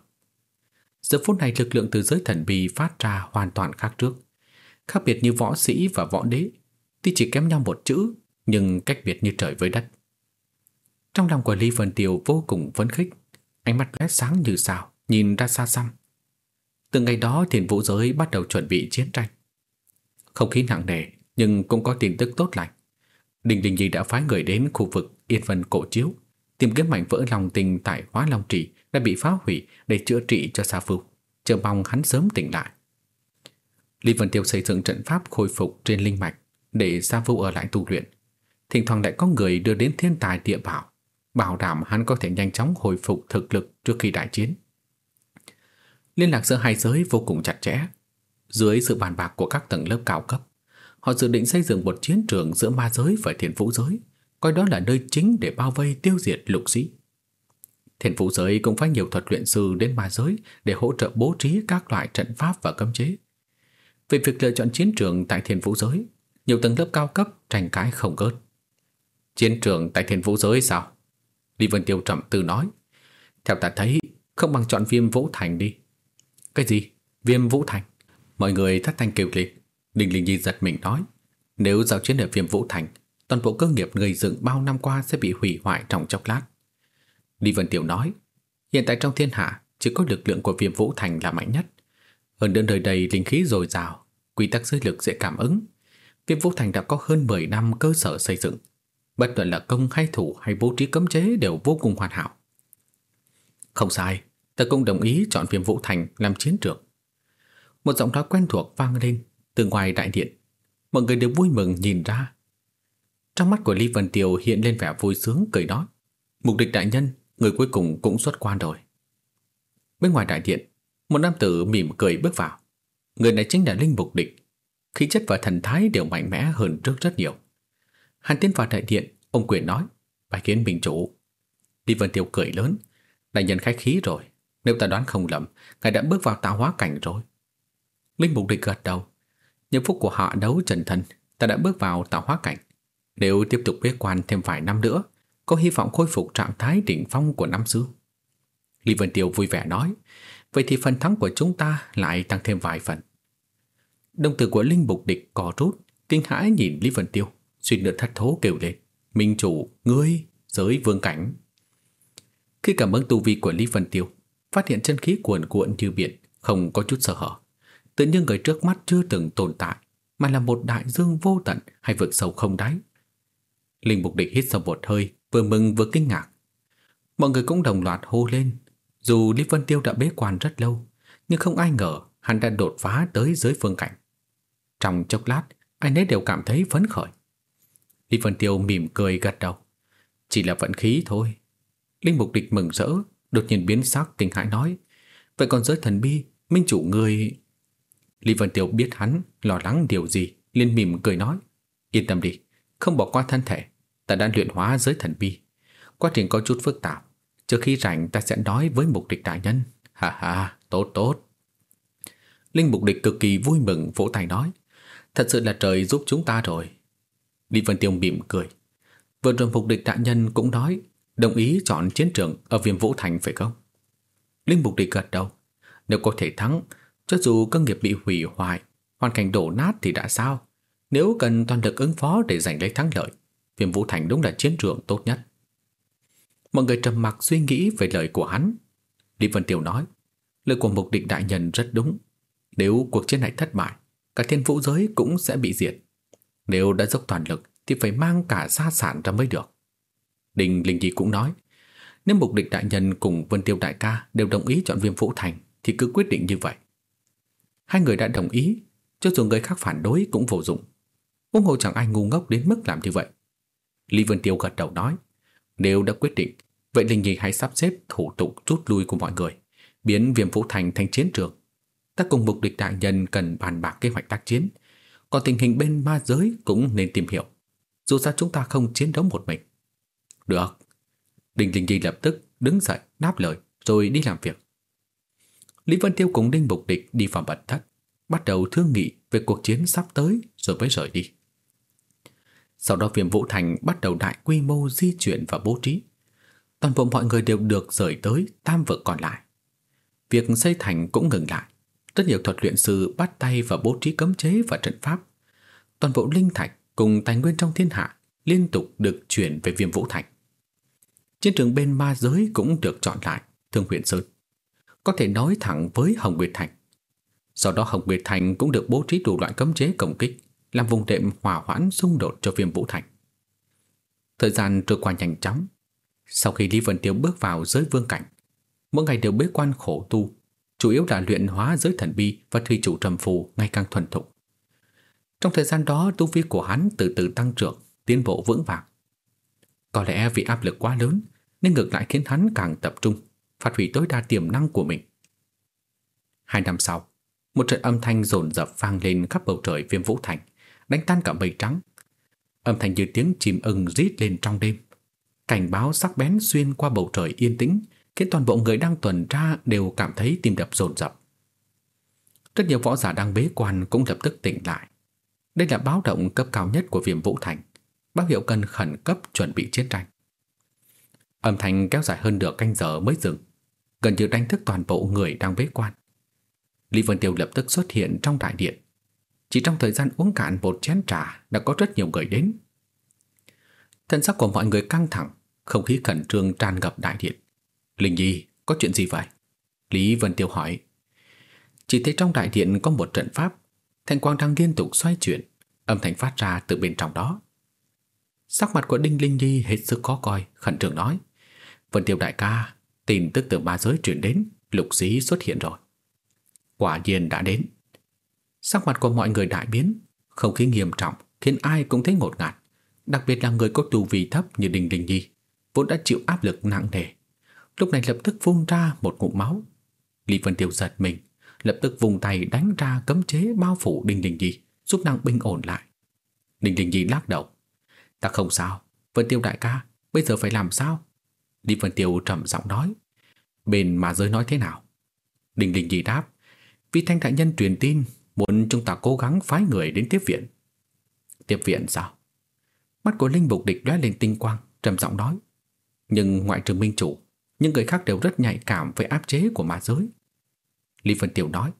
Giờ phút này lực lượng từ giới thần bi phát ra hoàn toàn khác trước. Khác biệt như võ sĩ và võ đế, tuy chỉ kém nhau một chữ, nhưng cách biệt như trời với đất. Trong lòng của Lý Vân Tiêu vô cùng phấn khích, ánh mắt lóe sáng như sao, nhìn ra xa xăm. Từ ngày đó thiền vũ giới bắt đầu chuẩn bị chiến tranh. Không khí nặng nề nhưng cũng có tin tức tốt lành. Đình Đình Nhi đã phái người đến khu vực Yên Vân Cổ Chiếu tìm kiếm mảnh vỡ lòng tình tại Hóa Long Trì đã bị phá hủy để chữa trị cho Sa Phu, chờ mong hắn sớm tỉnh lại. Lý Vân Tiêu xây dựng trận pháp khôi phục trên linh mạch để Sa Phu ở lại tu luyện. Thỉnh thoảng lại có người đưa đến thiên tài địa bảo, bảo đảm hắn có thể nhanh chóng hồi phục thực lực trước khi đại chiến. Liên lạc giữa hai giới vô cùng chặt chẽ. Dưới sự bàn bạc của các tầng lớp cao cấp, họ dự định xây dựng một chiến trường giữa ma giới và thiên vũ giới, coi đó là nơi chính để bao vây tiêu diệt lục sĩ. Thiên vũ giới cũng phải nhiều thuật luyện sư đến ma giới để hỗ trợ bố trí các loại trận pháp và cấm chế. Về việc lựa chọn chiến trường tại thiên vũ giới, nhiều tầng lớp cao cấp tranh cãi không ngớt. Chiến trường tại thiên vũ giới sao? Lý Vân Tiêu trầm tư nói. Theo ta thấy, không bằng chọn viêm vũ thành đi. Cái gì? Viêm vũ thành? Mọi người thất thanh kêu lên. Đình Linh Nhi giật mình nói. Nếu giao chiến ở viêm vũ thành, toàn bộ cơ nghiệp gây dựng bao năm qua sẽ bị hủy hoại trong chốc lát. Lý Vân tiểu nói. Hiện tại trong thiên hạ, chỉ có lực lượng của viêm vũ thành là mạnh nhất. Hơn nữa nơi đây linh khí dồi dào, quy tắc giới lực dễ cảm ứng. Viêm vũ thành đã có hơn 10 năm cơ sở xây dựng bất luận là công hay thủ hay bố trí cấm chế đều vô cùng hoàn hảo. Không sai, ta cũng đồng ý chọn viêm vũ thành làm chiến trường. Một giọng nói quen thuộc vang lên từ ngoài đại điện. Mọi người đều vui mừng nhìn ra. Trong mắt của Lý Vân Tiều hiện lên vẻ vui sướng cười nói. Mục địch đại nhân, người cuối cùng cũng xuất quan rồi. Bên ngoài đại điện, một nam tử mỉm cười bước vào. Người này chính là Linh Mục Địch. Khí chất và thần thái đều mạnh mẽ hơn trước rất nhiều. hàn tiến vào đại điện, ông quyền nói, bài kiến bình chủ. Lý Vân Tiêu cười lớn, đại nhân khách khí rồi, nếu ta đoán không lầm, ngài đã bước vào tạo hóa cảnh rồi. Linh Mục Địch gật đầu, những phút của họ đấu trần thần, ta đã bước vào tạo hóa cảnh. Nếu tiếp tục bế quan thêm vài năm nữa, có hy vọng khôi phục trạng thái đỉnh phong của năm xưa. Lý Vân Tiêu vui vẻ nói, vậy thì phần thắng của chúng ta lại tăng thêm vài phần. Đồng tử của Linh Mục Địch có rút, kinh hãi nhìn Lý Vân Tiêu suy nữa thất thố kêu lên. Minh chủ, ngươi, giới vương cảnh. Khi cảm ứng tu vi của Lý Vân Tiêu, phát hiện chân khí cuồn cuộn như biển, không có chút sơ hở. Tự nhiên người trước mắt chưa từng tồn tại, mà là một đại dương vô tận hay vực sâu không đáy. Linh Mục Địch hít sâu một hơi, vừa mừng vừa kinh ngạc. Mọi người cũng đồng loạt hô lên Dù Lý Vân Tiêu đã bế quan rất lâu Nhưng không ai ngờ hắn đã đột phá tới giới phương cảnh Trong chốc lát Ai nấy đều cảm thấy phấn khởi Lý Vân Tiêu mỉm cười gật đầu Chỉ là vận khí thôi Linh Mục Địch mừng rỡ Đột nhiên biến sắc kinh hãi nói Vậy còn giới thần bi Minh chủ người Lý Vân Tiêu biết hắn lo lắng điều gì liền mỉm cười nói Yên tâm đi Không bỏ qua thân thể Ta đã luyện hóa giới thần bi. Quá trình có chút phức tạp Trước khi rảnh ta sẽ nói với mục địch đại nhân. Ha ha, tốt tốt. Linh mục địch cực kỳ vui mừng vỗ tay nói Thật sự là trời giúp chúng ta rồi. Lý Vân Tiêu mỉm cười. Vừa rồi mục địch đại nhân cũng nói Đồng ý chọn chiến trường ở viêm vũ thành phải không? Linh mục địch gật đầu Nếu có thể thắng cho dù công nghiệp bị hủy hoại, Hoàn cảnh đổ nát thì đã sao? Nếu cần toàn lực ứng phó để giành lấy thắng lợi, Viêm vũ thành đúng là chiến trường tốt nhất. Mọi người trầm mặc suy nghĩ về lời của hắn. Lý Vân Tiêu nói, Lời của mục địch đại nhân rất đúng. Nếu cuộc chiến này thất bại, Cả thiên vũ giới cũng sẽ bị diệt. Nếu đã dốc toàn lực Thì phải mang cả gia sản ra mới được. Đình Linh Nhi cũng nói, Nếu mục địch đại nhân cùng Vân Tiêu đại ca Đều đồng ý chọn viêm vũ thành Thì cứ quyết định như vậy. Hai người đã đồng ý, Cho dù người khác phản đối cũng vô dụng. Ung hồ chẳng ai ngu ngốc đến mức làm như vậy. Lý Vân Tiêu gật đầu nói, Nếu đã quyết định, Vậy Linh Nhi hãy sắp xếp thủ tục rút lui của mọi người, Biến viêm vũ thành thành chiến trường. Ta cùng mục địch đại nhân cần bàn bạc kế hoạch tác chiến. Còn tình hình bên ma giới cũng nên tìm hiểu. Dù sao chúng ta không chiến đấu một mình. Được. Đình Linh Nhi lập tức đứng dậy, đáp lời, Rồi đi làm việc. Lý Vân Tiêu cùng Đinh Mục Địch đi vào bật thất, Bắt đầu thương nghị về cuộc chiến sắp tới Rồi mới rời đi. Sau đó viêm vũ thành bắt đầu đại quy mô di chuyển và bố trí. Toàn bộ mọi người đều được rời tới, tam vực còn lại. Việc xây thành cũng ngừng lại. Rất nhiều thuật luyện sư bắt tay vào bố trí cấm chế và trận pháp. Toàn bộ linh thạch cùng tài nguyên trong thiên hạ liên tục được chuyển về viêm vũ thành. Chiến trường bên ma giới cũng được chọn lại, Thương huyện Sơn. Có thể nói thẳng với Hồng Nguyệt Thành. Sau đó Hồng Nguyệt Thành cũng được bố trí đủ loại cấm chế công kích, Làm vùng đệm hòa hoãn xung đột cho viêm vũ thành. Thời gian trôi qua nhanh chóng. Sau khi Lý Vân tiếu bước vào giới vương cảnh, Mỗi ngày đều bế quan khổ tu, Chủ yếu là luyện hóa giới thần bi Và thủy chủ trầm phù ngày càng thuần thục. Trong thời gian đó, Tu vi của hắn từ từ tăng trưởng, Tiến bộ vững vàng. Có lẽ vì áp lực quá lớn, Nên ngược lại khiến hắn càng tập trung. Phát huy tối đa tiềm năng của mình Hai năm sau Một trận âm thanh rồn rập vang lên khắp bầu trời viêm vũ thành Đánh tan cả mây trắng Âm thanh như tiếng chim ưng rít lên trong đêm Cảnh báo sắc bén xuyên qua bầu trời yên tĩnh khiến toàn bộ người đang tuần tra đều cảm thấy tim đập rồn rập. Rất nhiều võ giả đang bế quan cũng lập tức tỉnh lại. Đây là báo động cấp cao nhất của viêm vũ thành, báo hiệu cần khẩn cấp chuẩn bị chiến tranh. Âm thanh kéo dài hơn nửa canh giờ mới dừng, gần như đánh thức toàn bộ người đang bế quan. Lý Vân Tiêu lập tức xuất hiện trong đại điện. Chỉ trong thời gian uống cạn một chén trà đã có rất nhiều người đến. Thân sắc của mọi người căng thẳng, không khí khẩn trương tràn ngập đại điện. Linh Nhi, có chuyện gì vậy? Lý Vân Tiêu hỏi. Chỉ thấy trong đại điện có một trận pháp, thanh quang đang liên tục xoay chuyển, âm thanh phát ra từ bên trong đó. Sắc mặt của Đinh Linh Nhi hết sức khó coi, khẩn trương nói. Vân Tiêu đại ca, tin tức từ ba giới truyền đến, lục sĩ xuất hiện rồi. Quả nhiên đã đến. Sắc mặt của mọi người đại biến, không khí nghiêm trọng khiến ai cũng thấy ngột ngạt, đặc biệt là người có tu vi thấp như Đinh đình Nhi, vốn đã chịu áp lực nặng nề lúc này lập tức phun ra một ngụm máu. Lý Vân Tiêu giật mình, lập tức vùng tay đánh ra cấm chế bao phủ Đinh Đình Nhi, giúp nàng bình ổn lại. Đinh Đình Nhi lắc đầu. Ta không sao, Vân Tiêu đại ca, bây giờ phải làm sao? Lý Vân Tiêu trầm giọng nói. Bên mà giới nói thế nào? Đình Đình Nhi đáp. Vì thanh đại nhân truyền tin, muốn chúng ta cố gắng phái người đến tiếp viện. Tiếp viện sao? Mắt của Linh Bục Địch lóe lên tinh quang, trầm giọng nói. Nhưng ngoại trừ minh chủ, những người khác đều rất nhạy cảm với áp chế của ma giới. Lý Vân Tiểu nói,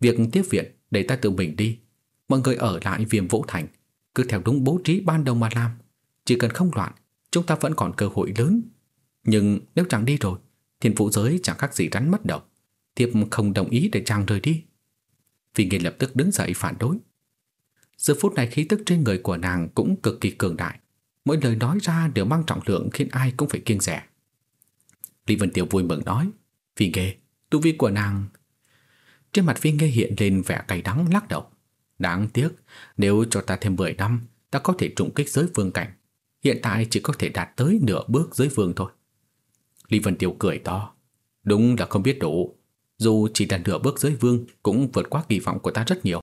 việc tiếp viện để ta tự mình đi. Mọi người ở lại viêm vũ thành, cứ theo đúng bố trí ban đầu mà làm. Chỉ cần không loạn, chúng ta vẫn còn cơ hội lớn. Nhưng nếu chàng đi rồi, thiên vũ giới chẳng khác gì rắn mất đầu. Thiếp không đồng ý để chàng rời đi. Vì nghiên lập tức đứng dậy phản đối. Giờ phút này khí tức trên người của nàng cũng cực kỳ cường đại. Mỗi lời nói ra đều mang trọng lượng khiến ai cũng phải kiêng rẻ. Lý Vân Tiêu vui mừng nói Phi Nghê, tu vi của nàng Trên mặt Phi Nghê hiện lên vẻ cay đắng lắc đầu Đáng tiếc Nếu cho ta thêm 10 năm Ta có thể trùng kích giới vương cảnh Hiện tại chỉ có thể đạt tới nửa bước giới vương thôi Lý Vân Tiêu cười to. Đúng là không biết đủ. Dù chỉ là nửa bước giới vương, Cũng vượt qua kỳ vọng của ta rất nhiều.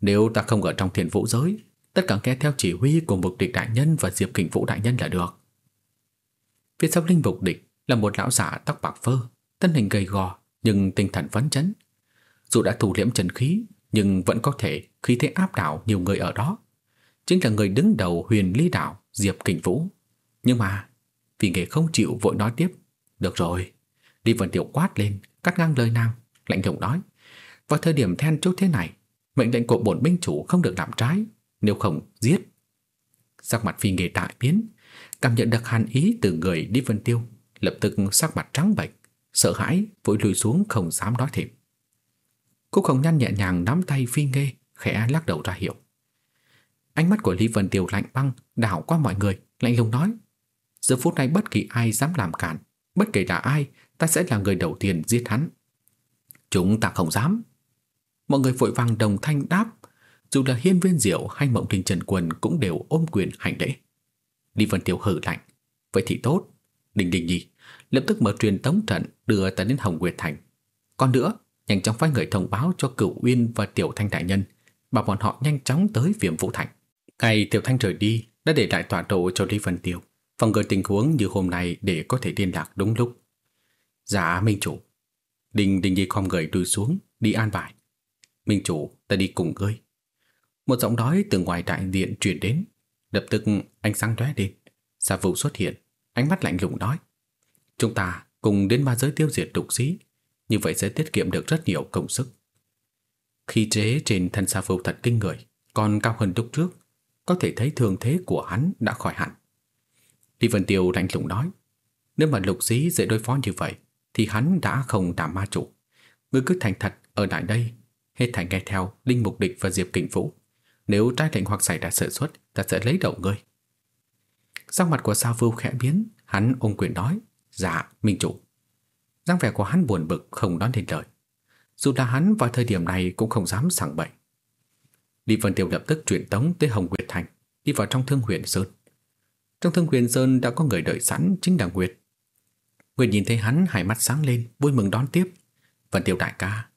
Nếu ta không ở trong thiền vũ giới, Tất cả nghe theo chỉ huy của mục địch đại nhân Và diệp kình vũ đại nhân là được. Phía sau linh mục địch Là một lão giả tóc bạc phơ, Thân hình gầy gò, nhưng tinh thần phấn chấn. Dù đã thủ liễm trần khí, Nhưng vẫn có thể khí thế áp đảo nhiều người ở đó. Chính là người đứng đầu huyền Ly đảo Diệp Kình Vũ. Nhưng mà vì nghệ không chịu vội nói tiếp. Được rồi Lý Vân Tiểu quát lên, Cắt ngang lời nàng, Lạnh lùng nói. Vào thời điểm then chốt thế này, Mệnh lệnh của bổn binh chủ không được làm trái, Nếu không giết. Sắc mặt phi nghệ đại biến, Cảm nhận được hàn ý từ người Lý Vân Tiêu, Lập tức sắc mặt trắng bệch, Sợ hãi, vội lùi xuống không dám nói thêm. Cúc Hồng Nhan nhẹ nhàng nắm tay phi nghê Khẽ lắc đầu ra hiệu. Ánh mắt của Lý Vân Tiêu lạnh băng, Đảo qua mọi người, Lạnh lùng nói Giờ phút này bất kỳ ai dám làm cản, Bất kể là ai, Ta sẽ là người đầu tiên giết hắn. Chúng ta không dám. Mọi người vội vàng đồng thanh đáp. Dù là hiên viên diệu hay mộng thiên trần quần Cũng đều ôm quyền hành lễ. Đi Vân tiểu hử lạnh. Vậy thì tốt. Đình đình gì Lập tức mở truyền tống trận đưa ta đến Hồng Nguyệt Thành. Còn nữa, Nhanh chóng phái người thông báo cho cửu Uyên và Tiểu Thanh Đại Nhân, Bảo bọn họ nhanh chóng tới Viêm Vũ Thành. Ngày Tiểu Thanh rời đi, Đã để lại tọa độ cho Lý Vân Tiêu phòng ngừa tình huống như hôm nay để có thể liên lạc đúng lúc. Dạ, Minh Chủ. Đình Đình Nhi khom người đuôi xuống, đi an bài. Minh Chủ, ta đi cùng ngươi. Một giọng nói từ ngoài đại điện truyền đến. Lập tức ánh sáng lóe lên. Sa Vũ xuất hiện, ánh mắt lạnh lùng nói. Chúng ta cùng đến ma giới tiêu diệt đục sĩ. Như vậy sẽ tiết kiệm được rất nhiều công sức. Khi chế trên thân Sa Vũ thật kinh người, còn cao hơn lúc trước, có thể thấy thường thế của hắn đã khỏi hẳn. Lý Vân Tiêu lạnh lùng nói, Nếu mà lục dí dễ đối phó như vậy, Thì hắn đã không đảm ma chủ. Ngươi cứ thành thật ở lại đây, Hết thành nghe theo Linh Mục Địch và Diệp Kình Vũ. Nếu trái lệnh hoặc xảy ra sự xuất, Ta sẽ lấy đầu ngươi. Sắc mặt của Sao Vưu khẽ biến, Hắn ôm quyền nói Dạ Minh Chủ. Dáng vẻ của hắn buồn bực, không đón nên lời. Dù là hắn vào thời điểm này Cũng không dám sẵn bậy. Lý Vân Tiêu lập tức chuyển tống tới Hồng Nguyệt Thành, Đi vào trong thương huyện Sơn trong thương quyền sơn đã có người đợi sẵn chính là Nguyệt. Nguyệt nhìn thấy hắn hai mắt sáng lên, vui mừng đón tiếp. Vân Tiêu đại ca.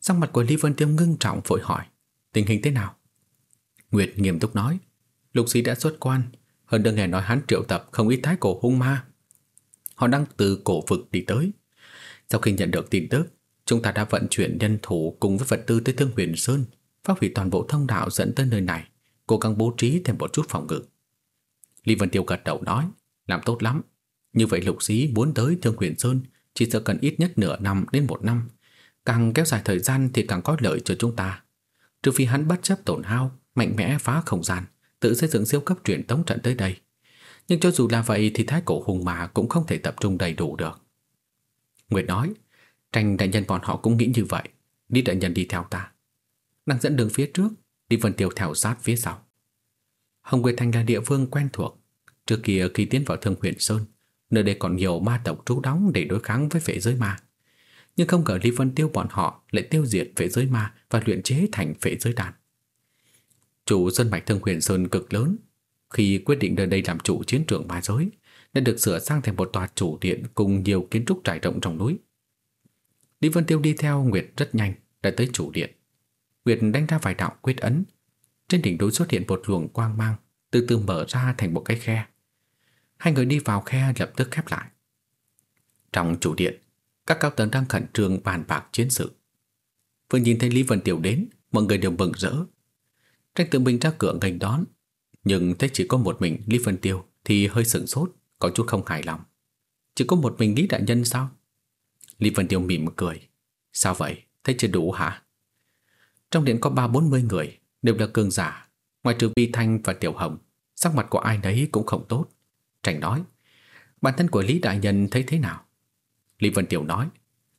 Sắc mặt của Lý Vân Tiêu ngưng trọng vội hỏi, tình hình thế nào? Nguyệt nghiêm túc nói, lục sĩ đã xuất quan, hơn đương nghe nói hắn triệu tập không ít thái cổ hung ma. Họ đang từ cổ vực đi tới. Sau khi nhận được tin tức, chúng ta đã vận chuyển nhân thủ cùng với vật tư tới Thương Huyền Sơn, phá hủy toàn bộ thông đạo dẫn tới nơi này, cố gắng bố trí thêm một chút phòng ngự. Lý Vân Tiêu gật đầu nói, làm tốt lắm. Như vậy lục sĩ muốn tới Thương Huyền Sơn chỉ sợ cần ít nhất nửa năm đến một năm. Càng kéo dài thời gian thì càng có lợi cho chúng ta. Trừ phi hắn bất chấp tổn hao, mạnh mẽ phá không gian, tự xây dựng siêu cấp truyền tống trận tới đây. Nhưng cho dù là vậy thì thái cổ hùng mà cũng không thể tập trung đầy đủ được. Nguyệt nói, tranh đại nhân bọn họ cũng nghĩ như vậy. Đi đại nhân đi theo ta. Đang dẫn đường phía trước, đi vần Tiêu theo sát phía sau. Hồng Nguyệt Thành là địa phương quen thuộc. Trước kia khi tiến vào Thương huyện Sơn, nơi đây còn nhiều ma tộc trú đóng để đối kháng với phệ giới ma. Nhưng không ngờ Lý Vân Tiêu bọn họ lại tiêu diệt phệ giới ma và luyện chế thành phệ giới đàn. Chủ dân Mạch Thương huyện Sơn cực lớn, khi quyết định nơi đây làm chủ chiến trường ma giới, đã được sửa sang thành một tòa chủ điện cùng nhiều kiến trúc trải rộng trong núi. Lý Vân Tiêu đi theo Nguyệt rất nhanh, đã tới chủ điện. Nguyệt đánh ra vài đạo quyết ấn, trên đỉnh núi xuất hiện một luồng quang mang, Từ từ mở ra thành một cái khe. Hai người đi vào khe lập tức khép lại. Trong chủ điện, Các cao tầng đang khẩn trương bàn bạc chiến sự. Vừa nhìn thấy Lý Vân Tiểu đến, Mọi người đều mừng rỡ. Tranh tự mình ra cửa nghênh đón, Nhưng thấy chỉ có một mình Lý Vân Tiêu Thì hơi sửng sốt, Có chút không hài lòng. Chỉ có một mình Lý Đại Nhân sao? Lý Vân Tiêu mỉm cười. Sao vậy? Thấy chưa đủ hả? Trong điện có ba bốn mươi người đều là cường giả, ngoài trừ Vi Thanh và Tiểu Hồng, sắc mặt của ai nấy cũng không tốt. Trành nói, bản thân của Lý Đại Nhân thấy thế nào? Lý Vân Tiểu nói,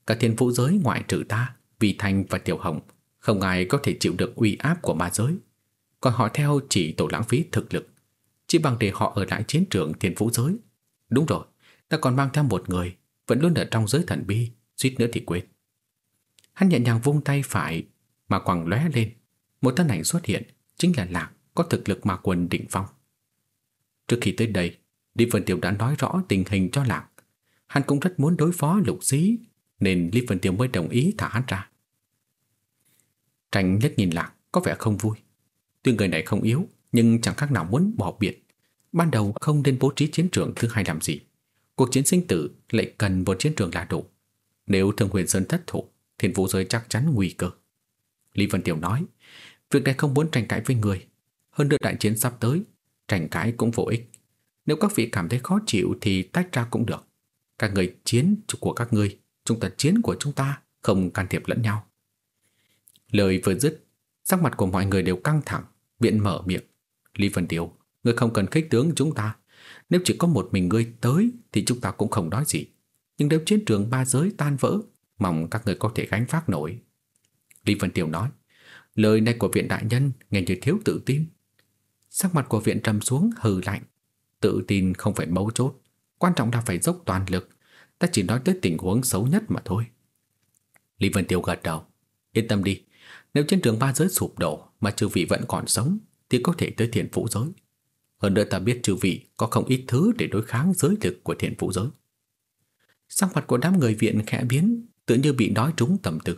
cả thiên vũ giới ngoại trừ ta, Vi Thanh và Tiểu Hồng, không ai có thể chịu được uy áp của ma giới. Còn họ theo chỉ tổ lãng phí thực lực, chỉ bằng để họ ở lại chiến trường thiên vũ giới. Đúng rồi, Ta còn mang theo một người Vẫn luôn ở trong giới thần bi Suýt nữa thì quên Hắn nhẹ nhàng vung tay phải Mà quẳng lóe lên một thân ảnh xuất hiện, Chính là Lạc, có thực lực mà quần định phong. Trước khi tới đây, Lý Vân tiểu đã nói rõ tình hình cho Lạc. Hắn cũng rất muốn đối phó lục xí, Nên Lý Vân tiểu mới đồng ý thả hắn ra. Tranh liếc nhìn Lạc, Có vẻ không vui. Tuy người này không yếu, Nhưng chẳng khác nào muốn bỏ biệt. Ban đầu không nên bố trí chiến trường thứ hai làm gì. Cuộc chiến sinh tử lại cần một chiến trường là đủ. Nếu Thương Huyền Sơn thất thủ, Thiên vũ giới chắc chắn nguy cơ. Lý Vân Tiểu nói Việc này không muốn tranh cãi với người. Hơn nữa đại chiến sắp tới, Tranh cãi cũng vô ích. Nếu các vị cảm thấy khó chịu thì tách ra cũng được. Các người chiến của các ngươi, Chúng ta chiến của chúng ta, Không can thiệp lẫn nhau. Lời vừa dứt, Sắc mặt của mọi người đều căng thẳng Viện mở miệng. Lý Vân Tiểu Ngươi không cần khích tướng chúng ta. Nếu chỉ có một mình ngươi tới Thì chúng ta cũng không nói gì. Nhưng nếu chiến trường ba giới tan vỡ, Mong các người có thể gánh phát nổi. Lý Vân Tiểu nói Lời này của viện đại nhân nghe như thiếu tự tin. Sắc mặt của viện trầm xuống, hừ lạnh. Tự tin không phải mấu chốt, Quan trọng là phải dốc toàn lực. Ta chỉ nói tới tình huống xấu nhất mà thôi. Lý Vân Tiêu gật đầu. Yên tâm đi, Nếu chiến trường ba giới sụp đổ Mà chư vị vẫn còn sống, Thì có thể tới thiền vũ giới. Hơn nữa ta biết chư vị có không ít thứ Để đối kháng giới lực của thiền vũ giới. Sắc mặt của đám người viện khẽ biến, Tự như bị nói trúng tầm tự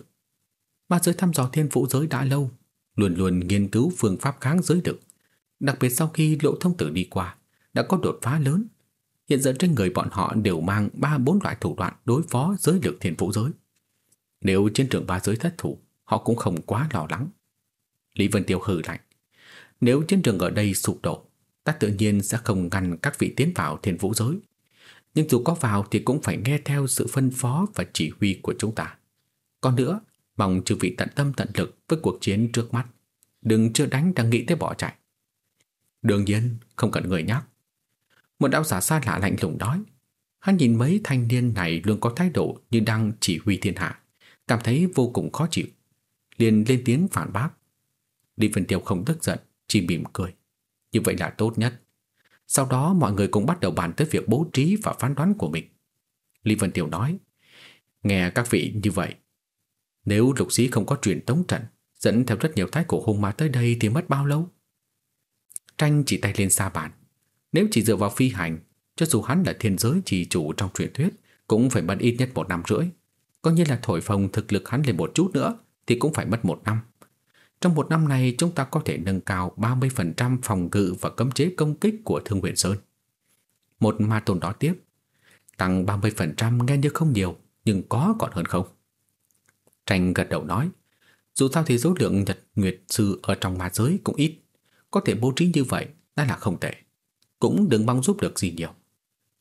Ba giới thăm dò thiên vũ giới đã lâu, Luôn luôn nghiên cứu phương pháp kháng giới lực Đặc biệt sau khi lộ thông tử đi qua, Đã có đột phá lớn. Hiện giờ trên người bọn họ đều mang ba bốn loại thủ đoạn đối phó giới lực thiên vũ giới. Nếu chiến trường ba giới thất thủ, Họ cũng không quá lo lắng. Lý Vân Tiêu hừ lạnh, Nếu chiến trường ở đây sụp đổ, Ta tự nhiên sẽ không ngăn các vị tiến vào thiên vũ giới. Nhưng dù có vào thì cũng phải nghe theo sự phân phó và chỉ huy của chúng ta. Còn nữa Mong chư vị tận tâm tận lực với cuộc chiến trước mắt. Đừng chưa đánh đang nghĩ tới bỏ chạy. Đương nhiên, không cần người nhắc. Một đạo giả xa lạ lạnh lùng nói, Hắn nhìn mấy thanh niên này luôn có thái độ như đang chỉ huy thiên hạ, Cảm thấy vô cùng khó chịu. Liền lên tiếng phản bác. Đi phần Tiêu không tức giận, Chỉ mỉm cười. Như vậy là tốt nhất. Sau đó mọi người cũng bắt đầu bàn tới việc bố trí và phán đoán của mình. Lý Vân Tiêu nói, Nghe các vị như vậy nếu lục sĩ không có truyền tống trận, Dẫn theo rất nhiều thái cổ hung ma tới đây Thì mất bao lâu? Tranh chỉ tay lên xa bàn Nếu chỉ dựa vào phi hành, Cho dù hắn là thiên giới trì chủ trong truyền thuyết, Cũng phải mất ít nhất một năm rưỡi. Coi như là thổi phồng thực lực hắn lên một chút nữa, Thì cũng phải mất một năm. Trong một năm này, chúng ta có thể nâng cao 30% phòng ngự và cấm chế công kích của Thương Huyền Sơn. Một ma tôn đó tiếp, Tăng 30% nghe như không nhiều, Nhưng có còn hơn không? Tranh gật đầu nói, Dù sao thì số lượng nhật nguyệt sư Ở trong ma giới cũng ít, Có thể bố trí như vậy đã là không tệ, Cũng đừng mong giúp được gì nhiều.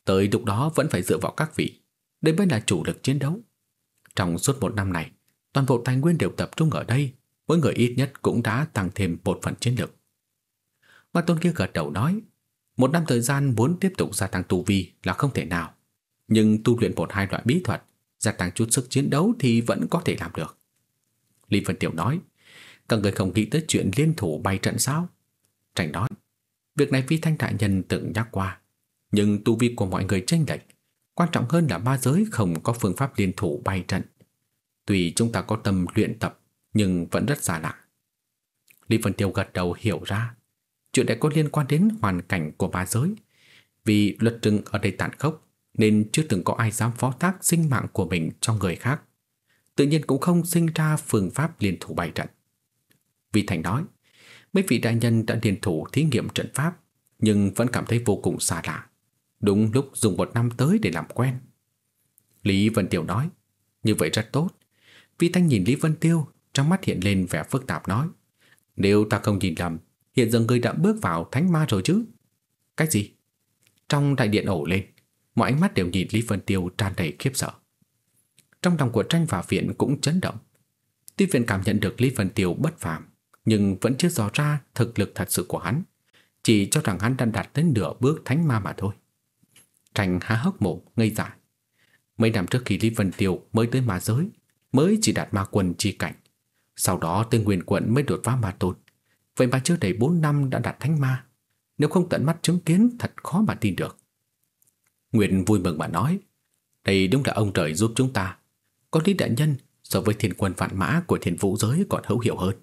Tới lúc đó vẫn phải dựa vào các vị, Đây mới là chủ lực chiến đấu. Trong suốt một năm này, Toàn bộ tài nguyên đều tập trung ở đây, Mỗi người ít nhất cũng đã tăng thêm một phần chiến lược Ma tôn kia gật đầu nói, Một năm thời gian muốn tiếp tục gia tăng tu vi là không thể nào, Nhưng tu luyện một hai loại bí thuật Gia tăng chút sức chiến đấu thì vẫn có thể làm được. Lý Vân Tiểu nói, Các người không nghĩ tới chuyện liên thủ bay trận sao? Trành nói, Việc này phi Thanh Đại Nhân từng nhắc qua. Nhưng tu vi của mọi người tranh lệch. Quan trọng hơn là ba giới không có phương pháp liên thủ bay trận. Tùy chúng ta có tâm luyện tập, Nhưng vẫn rất xa lạ. Lý Vân Tiêu gật đầu hiểu ra, Chuyện này có liên quan đến hoàn cảnh của ba giới. Vì luật trừng ở đây tàn khốc nên chưa từng có ai dám phó thác sinh mạng của mình cho người khác. Tự nhiên cũng không sinh ra phương pháp liên thủ bày trận. Vì Thành nói, Mấy vị đại nhân đã liên thủ thí nghiệm trận pháp, Nhưng vẫn cảm thấy vô cùng xa lạ. Đúng lúc dùng một năm tới để làm quen. Lý Vân Tiêu nói, Như vậy rất tốt. Vi Thanh nhìn Lý Vân Tiêu, Trong mắt hiện lên vẻ phức tạp nói, Nếu ta không nhìn lầm, Hiện giờ ngươi đã bước vào thánh ma rồi chứ? Cái gì? Trong đại điện ổ lên. Mọi ánh mắt đều nhìn Lý Vân Tiêu tràn đầy khiếp sợ. Trong lòng của tranh và viện cũng chấn động. Tuy viện cảm nhận được Lý Vân Tiêu bất phàm, Nhưng vẫn chưa dò ra thực lực thật sự của hắn, Chỉ cho rằng hắn đang đạt đến nửa bước thánh ma mà thôi. Tranh há hốc mồm, ngây dại. Mấy năm trước khi Lý Vân Tiêu mới tới ma giới, Mới chỉ đạt ma quân chi cảnh, Sau đó tới nguyên quận mới đột phá ma tôn. Vậy mà chưa đầy 4 năm đã đạt thánh ma, Nếu không tận mắt chứng kiến, Thật khó mà tin được. Nguyệt vui mừng mà nói, Đây đúng là ông trời giúp chúng ta. Có Lý Đại Nhân, so với thiên quân vạn mã của thiên vũ giới còn hữu hiệu hơn.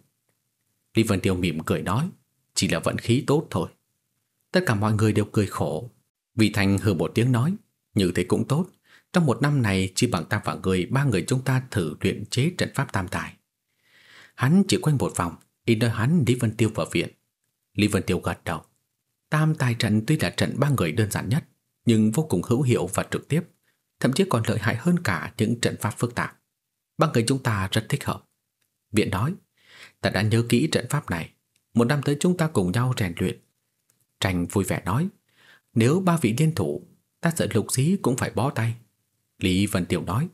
Lý Vân Tiêu mỉm cười nói, Chỉ là vận khí tốt thôi. Tất cả mọi người đều cười khổ. Vì Thành hừ một tiếng nói, Như thế cũng tốt. Trong một năm này, chỉ bằng ta và người, Ba người chúng ta thử luyện chế trận pháp tam tài. Hắn chỉ quanh một vòng, Ý nói hắn Lý Vân Tiêu vào viện. Lý Vân Tiêu gật đầu, Tam tài trận tuy là trận ba người đơn giản nhất nhưng vô cùng hữu hiệu và trực tiếp, Thậm chí còn lợi hại hơn cả những trận pháp phức tạp. Ba người chúng ta rất thích hợp. Viện nói, Ta đã nhớ kỹ trận pháp này. Một năm tới chúng ta cùng nhau rèn luyện. Tranh vui vẻ nói, Nếu ba vị liên thủ, Ta sợ lục dí cũng phải bó tay. Lý Vân Tiểu nói,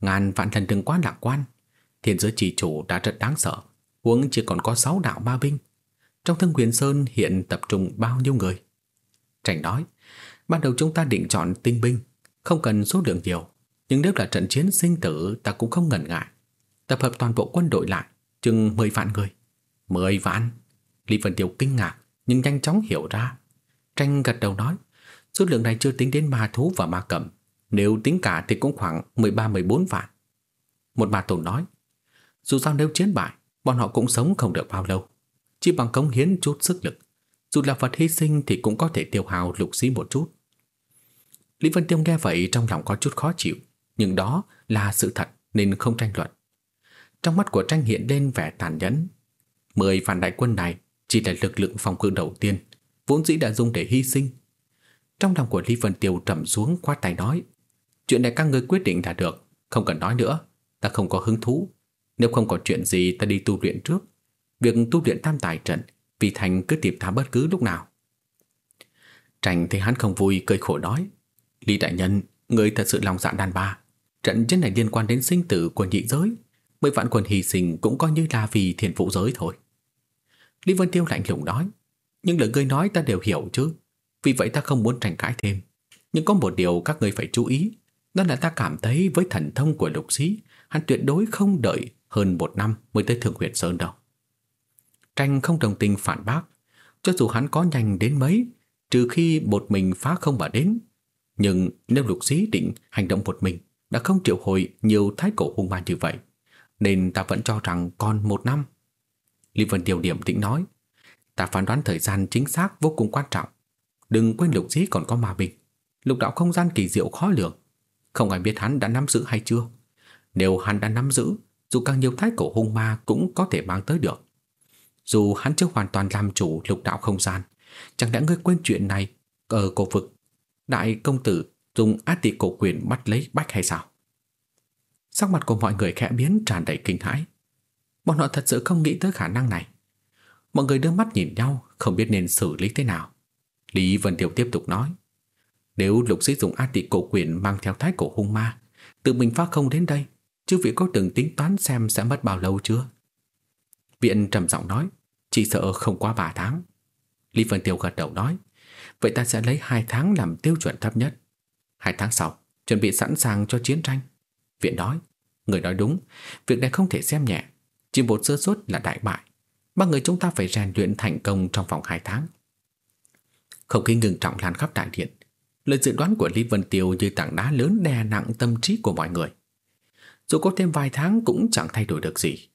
Ngàn vạn lần đừng quá lạc quan. Thiên giới chỉ chủ đã rất đáng sợ, Huống chỉ còn có sáu đạo ma binh. Trong thân Quyền sơn hiện tập trung bao nhiêu người? Trành nói Ban đầu chúng ta định chọn tinh binh, Không cần số lượng nhiều. Nhưng nếu là trận chiến sinh tử, ta cũng không ngần ngại. Tập hợp toàn bộ quân đội lại, Chừng 10 vạn người. 10 vạn? Lý Vân Tiêu kinh ngạc, Nhưng nhanh chóng hiểu ra. Tranh gật đầu nói, Số lượng này chưa tính đến ma thú và ma cầm Nếu tính cả thì cũng khoảng 13-14 vạn. Một bà tổ nói, Dù sao nếu chiến bại, Bọn họ cũng sống không được bao lâu. Chỉ bằng cống hiến chút sức lực. Dù là vật hy sinh thì cũng có thể tiêu hào lục sĩ một chút. Lý Vân Tiêu nghe vậy trong lòng có chút khó chịu, Nhưng đó là sự thật nên không tranh luận. Trong mắt của tranh hiện lên vẻ tàn nhẫn. Mười phản đại quân này chỉ là lực lượng phòng cự đầu tiên, Vốn dĩ đã dùng để hy sinh. Trong lòng của Lý Vân Tiêu trầm xuống qua tay nói, Chuyện này các ngươi quyết định là được, Không cần nói nữa, Ta không có hứng thú. Nếu không có chuyện gì ta đi tu luyện trước. Việc tu luyện tam tài trận, Vì Thành cứ tìm thám bất cứ lúc nào. Trành thấy hắn không vui, cười khổ nói Lý đại nhân Người thật sự lòng dạ đàn bà. Trận chiến này liên quan đến sinh tử của nhị giới. Bởi vạn quần hy sinh cũng coi như là vì thiền phụ giới thôi. Lý Vân Tiêu lạnh lùng nói Nhưng lời ngươi nói ta đều hiểu chứ. Vì vậy ta không muốn tranh cãi thêm. Nhưng có một điều các ngươi phải chú ý Đó là ta cảm thấy với thần thông của lục sĩ Hắn tuyệt đối không đợi hơn một năm mới tới Thượng huyện Sơn đâu. Tranh không đồng tình phản bác, cho dù hắn có nhanh đến mấy, trừ khi một mình phá không mà đến. Nhưng nếu lục sĩ định hành động một mình, đã không triệu hồi nhiều thái cổ hung man như vậy, nên ta vẫn cho rằng còn một năm. Lý Vân Điều điểm tĩnh nói, ta phán đoán thời gian chính xác vô cùng quan trọng. Đừng quên lục sĩ còn có ma bình. Lục đạo không gian kỳ diệu khó lường. Không ai biết hắn đã nắm giữ hay chưa. Nếu hắn đã nắm giữ, dù càng nhiều thái cổ hung ma cũng có thể mang tới được. Dù hắn chưa hoàn toàn làm chủ lục đạo không gian, chẳng lẽ ngươi quên chuyện này ở cổ vực, đại công tử dùng át tị cổ quyền bắt lấy bách hay sao? Sắc mặt của mọi người khẽ biến tràn đầy kinh hãi. Bọn họ thật sự không nghĩ tới khả năng này. Mọi người đưa mắt nhìn nhau, không biết nên xử lý thế nào. Lý Vân Tiêu tiếp tục nói, nếu lục sĩ dùng át tị cổ quyền mang theo thái cổ hung ma, tự mình phá không đến đây, Chứ vị có từng tính toán xem sẽ mất bao lâu chưa? Viện trầm giọng nói, chỉ sợ không quá 3 tháng. Lý Vân Tiêu gật đầu nói, vậy ta sẽ lấy 2 tháng làm tiêu chuẩn thấp nhất. 2 tháng sau, chuẩn bị sẵn sàng cho chiến tranh. Viện nói, người nói đúng, việc này không thể xem nhẹ. Chỉ một sơ suất là đại bại. Ba người chúng ta phải rèn luyện thành công trong vòng 2 tháng. Không khí ngừng trọng lan khắp đại điện. Lời dự đoán của Lý Vân Tiêu như tảng đá lớn đè nặng tâm trí của mọi người. Dù có thêm vài tháng cũng chẳng thay đổi được gì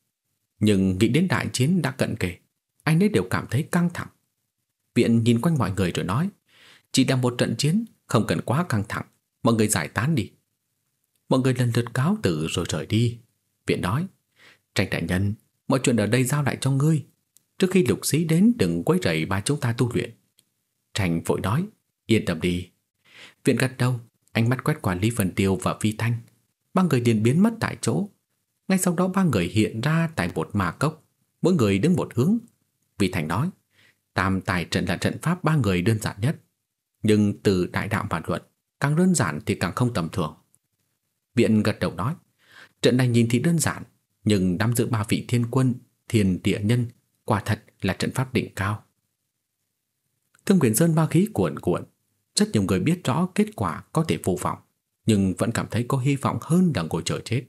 Nhưng nghĩ đến đại chiến đã cận kề Anh ấy đều cảm thấy căng thẳng Viện nhìn quanh mọi người rồi nói Chỉ là một trận chiến Không cần quá căng thẳng. Mọi người giải tán đi. Mọi người lần lượt cáo tử rồi rời đi. Viện nói Tranh đại nhân Mọi chuyện ở đây giao lại cho ngươi. Trước khi lục sĩ đến đừng quấy rầy ba chúng ta tu luyện. Tranh vội nói Yên tâm đi. Viện gật đầu Ánh mắt quét qua Lý Vân Tiêu và Vi Thanh. Ba người liền biến mất tại chỗ. Ngay sau đó ba người hiện ra tại một mà cốc, mỗi người đứng một hướng. Vị Thành nói, tam tài trận là trận pháp ba người đơn giản nhất. Nhưng từ đại đạo và luận càng đơn giản thì càng không tầm thường. Viện gật đầu nói, trận này nhìn thì đơn giản, nhưng nắm giữ ba vị thiên quân, thiên địa nhân, quả thật là trận pháp đỉnh cao. Thương quyền sơn ba khí cuộn cuộn, rất nhiều người biết rõ kết quả có thể vô vọng nhưng vẫn cảm thấy có hy vọng hơn là ngồi chờ chết.